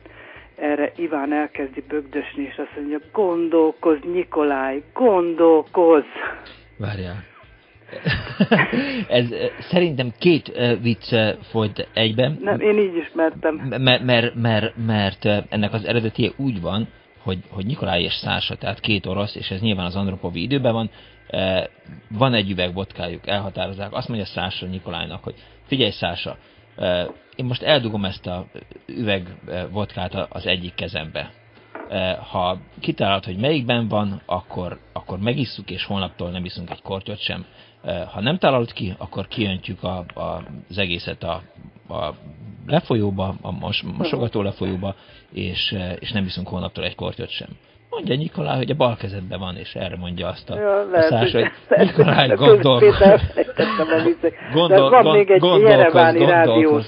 Speaker 24: erre Iván elkezdi bögdösni, és azt mondja, gondolkozz, Nikolaj, gondolkozz.
Speaker 1: Várjál. Ez szerintem két vicc folyt egyben.
Speaker 24: Nem, én így ismertem.
Speaker 1: Mert, mert, mert, mert ennek az eredeti úgy van, hogy, hogy Nikolaj és Szása, tehát két orosz, és ez nyilván az Andropovi időben van, van egy üveg vodkájuk, elhatározzák. Azt mondja Szása Nikolajnak, hogy figyelj Szása, én most eldugom ezt a üveg vodkát az egyik kezembe. Ha kitalálod, hogy melyikben van, akkor, akkor megisszuk, és holnaptól nem iszunk egy kortyot sem. Ha nem találod ki, akkor kiöntjük a, a, az egészet a, a lefolyóba, a mos, mosogató lefolyóba, és, és nem iszunk holnaptól egy kortyot sem. Mondja Nikolaj, hogy a bal kezedben van, és erre mondja azt a, ja, lehet, a szás, hogy Nikolaj, gondol,
Speaker 24: gondol, egy jereváni rádió.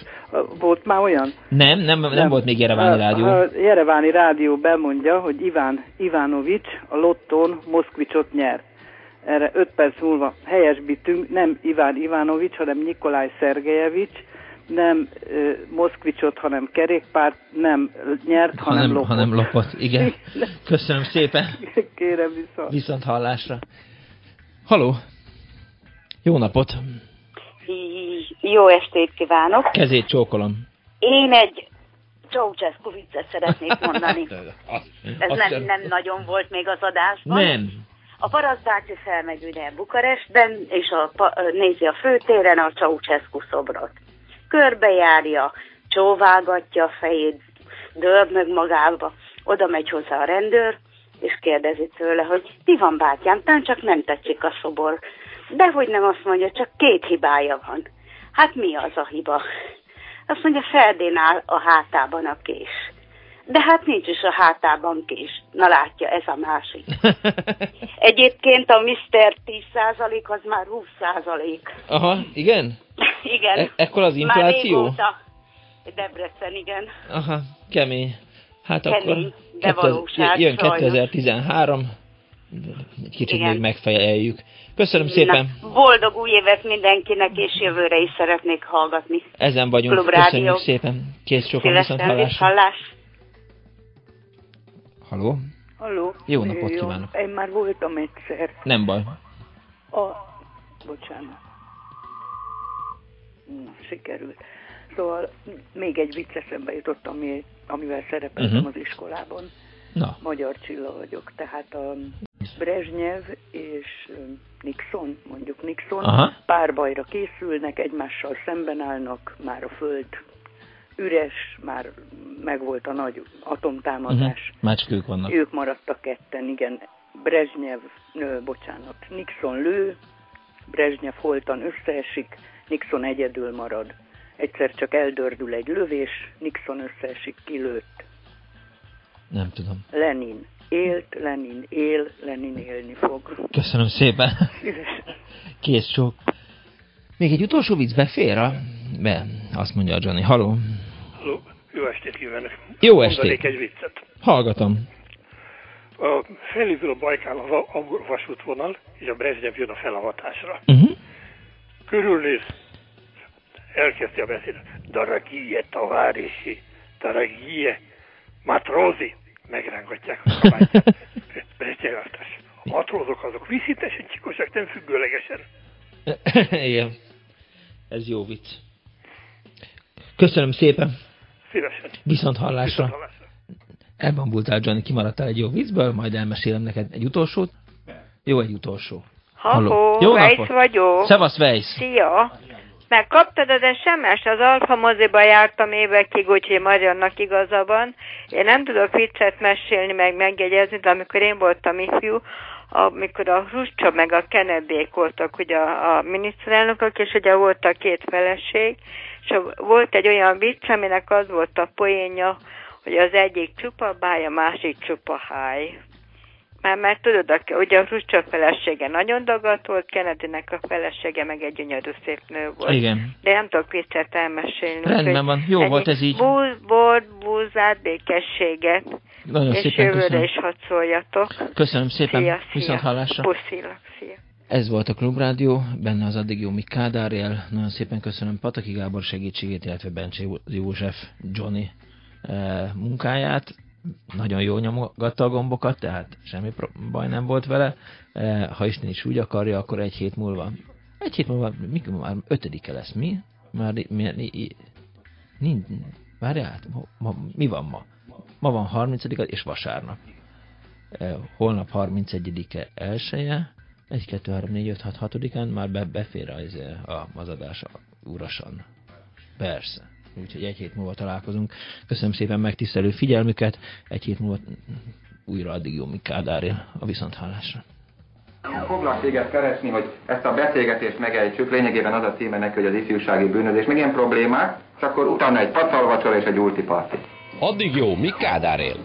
Speaker 24: Volt már olyan?
Speaker 1: Nem, nem, nem, nem volt még Jereváni rádió. A,
Speaker 24: a Jereváni rádió bemondja, hogy Iván Ivanovics a lottón Moszkvicsot nyer. Erre 5 perc múlva helyesbítünk, nem Iván Ivanovics, hanem Nikolaj Szergejevics, nem uh, Moszkvicsot, hanem kerékpárt nem nyert, hanem, hanem lopott.
Speaker 1: Hanem lopott, igen. Köszönöm szépen.
Speaker 24: Kérem viszont.
Speaker 1: Viszont hallásra. Haló. Jó napot.
Speaker 25: Jó estét kívánok.
Speaker 1: Kezét csókolom.
Speaker 25: Én egy Ceausescu viccet szeretnék mondani. Ez nem, nem nagyon volt még az adásban.
Speaker 1: Nem.
Speaker 25: A parasztbácsi felmegy ugye Bukarestben, és a, nézi a főtéren a Ceausescu szobrot körbejárja, csóvágatja a fejét, dög meg magába, oda megy hozzá a rendőr, és kérdezi tőle, hogy mi van bátyám, tán csak nem tetszik a szobor. De hogy nem azt mondja, csak két hibája van. Hát mi az a hiba? Azt mondja, Ferdén áll a hátában a kés. De hát nincs is a hátában kés. Na látja, ez a másik. Egyébként a Mr. 10% az már 20%.
Speaker 1: Aha, igen?
Speaker 25: igen.
Speaker 1: E ekkor az infláció?
Speaker 25: Már Debrecen, igen.
Speaker 1: Aha, kemény. Hát
Speaker 25: kemény, akkor de valóság,
Speaker 1: jön 2013, kicsit igen. még megfejeljük. Köszönöm Na, szépen.
Speaker 25: Boldog új évet mindenkinek, és jövőre is szeretnék hallgatni.
Speaker 1: Ezen vagyunk. Klub Köszönjük Rádió. szépen. Kész sokan viszont hallás.
Speaker 25: hallás.
Speaker 1: Haló?
Speaker 24: Haló.
Speaker 1: Jó napot Jó. kívánok.
Speaker 24: Én már voltam egyszer.
Speaker 1: Nem baj.
Speaker 24: A... Bocsánat. Na, sikerült.
Speaker 17: Szóval még egy vicc eszembe jutott, ami, amivel szerepeltem uh-huh. az iskolában. Na. Magyar Csilla vagyok, tehát a Brezsnyev és Nixon, mondjuk Nixon, Aha. párbajra készülnek, egymással szemben állnak, már a föld üres, már megvolt a nagy atomtámadás. Uh-huh.
Speaker 1: Mhm. Mácskők vannak.
Speaker 17: Ők maradtak ketten, igen. Brezsnyev, nő, bocsánat, Nixon lő, Brezsnyev holtan összeesik, Nixon egyedül marad. Egyszer csak eldördül egy lövés, Nixon összeesik, kilőtt.
Speaker 1: Nem tudom.
Speaker 17: Lenin élt, Lenin él, Lenin élni fog.
Speaker 1: Köszönöm szépen. Kész sok. Még egy utolsó vicc befér a... Be, azt mondja a Johnny. Haló.
Speaker 26: Haló, jó estét kívánok.
Speaker 1: Jó estét. Mondanék
Speaker 26: egy viccet.
Speaker 1: Hallgatom.
Speaker 26: A felépül a Bajkál a vasútvonal, és a Brezsnyev jön a felavatásra. Uh-huh. Körülnéz, elkezdte a beszédet. Daragie tavárisi, daragie matrozi. Megrángatják a kabátját. Brezsnyeváltás. A matrózok azok viszítesen csikosak, nem függőlegesen.
Speaker 1: Igen. Ez jó vicc. Köszönöm szépen.
Speaker 26: Szívesen.
Speaker 1: Viszont hallásra. Viszont hallásra. Elbambultál, Johnny, kimaradtál egy jó viccből, majd elmesélem neked egy utolsót. Jó, egy utolsó.
Speaker 27: Halló, Jó Weiss vagyok.
Speaker 1: Szevasz, Weiss.
Speaker 27: Szia. Megkaptad az SMS, az Alfa moziba jártam évekig, úgyhogy Mariannak igaza van. Én nem tudok viccet mesélni, meg megjegyezni, de amikor én voltam ifjú, amikor a Hruscsov meg a kennedy voltak ugye a, a miniszterelnökök, és ugye volt a két feleség, és volt egy olyan vicc, aminek az volt a poénja, hogy az egyik csupa báj, a másik csupa háj. Mert, mert tudod, a, ugye a Hruscsov felesége nagyon dagadt volt, Kennedynek a felesége meg egy gyönyörű szép nő volt.
Speaker 1: Igen.
Speaker 27: De nem tudok viccet elmesélni.
Speaker 1: Rendben van, jó volt ez így.
Speaker 27: Búz, bort, búzát, békességet. Nagyon és szépen jövőre köszönöm. is hadd szóljatok.
Speaker 1: Köszönöm szépen, szia, viszont hallásra.
Speaker 27: Puszilak, szia.
Speaker 1: Ez volt a Klubrádió, benne az addig jó Mik Kádárjel. Nagyon szépen köszönöm Pataki Gábor segítségét, illetve Bencsé József Johnny eh, munkáját nagyon jól nyomogatta a gombokat, tehát semmi baj nem volt vele. E, ha Isten is úgy akarja, akkor egy hét múlva, egy hét múlva, mikor már ötödike lesz, mi? Már mi, mi, mi várjál, ma, ma, mi van ma? Ma van 30 és vasárnap. E, holnap 31-e elsője, 1, 2, 3, 4, 5, 6, 6-án már be, befér az, az adás urasan. Persze úgyhogy egy hét múlva találkozunk. Köszönöm szépen megtisztelő figyelmüket, egy hét múlva újra addig jó Kádár a viszonthallásra.
Speaker 14: Foglak téged keresni, hogy ezt a beszélgetést megejtsük, lényegében az a címe neki, hogy az ifjúsági bűnözés, meg ilyen problémák, és akkor utána egy pacalvacsora és egy ulti parti.
Speaker 15: Addig jó, mi Kádár él?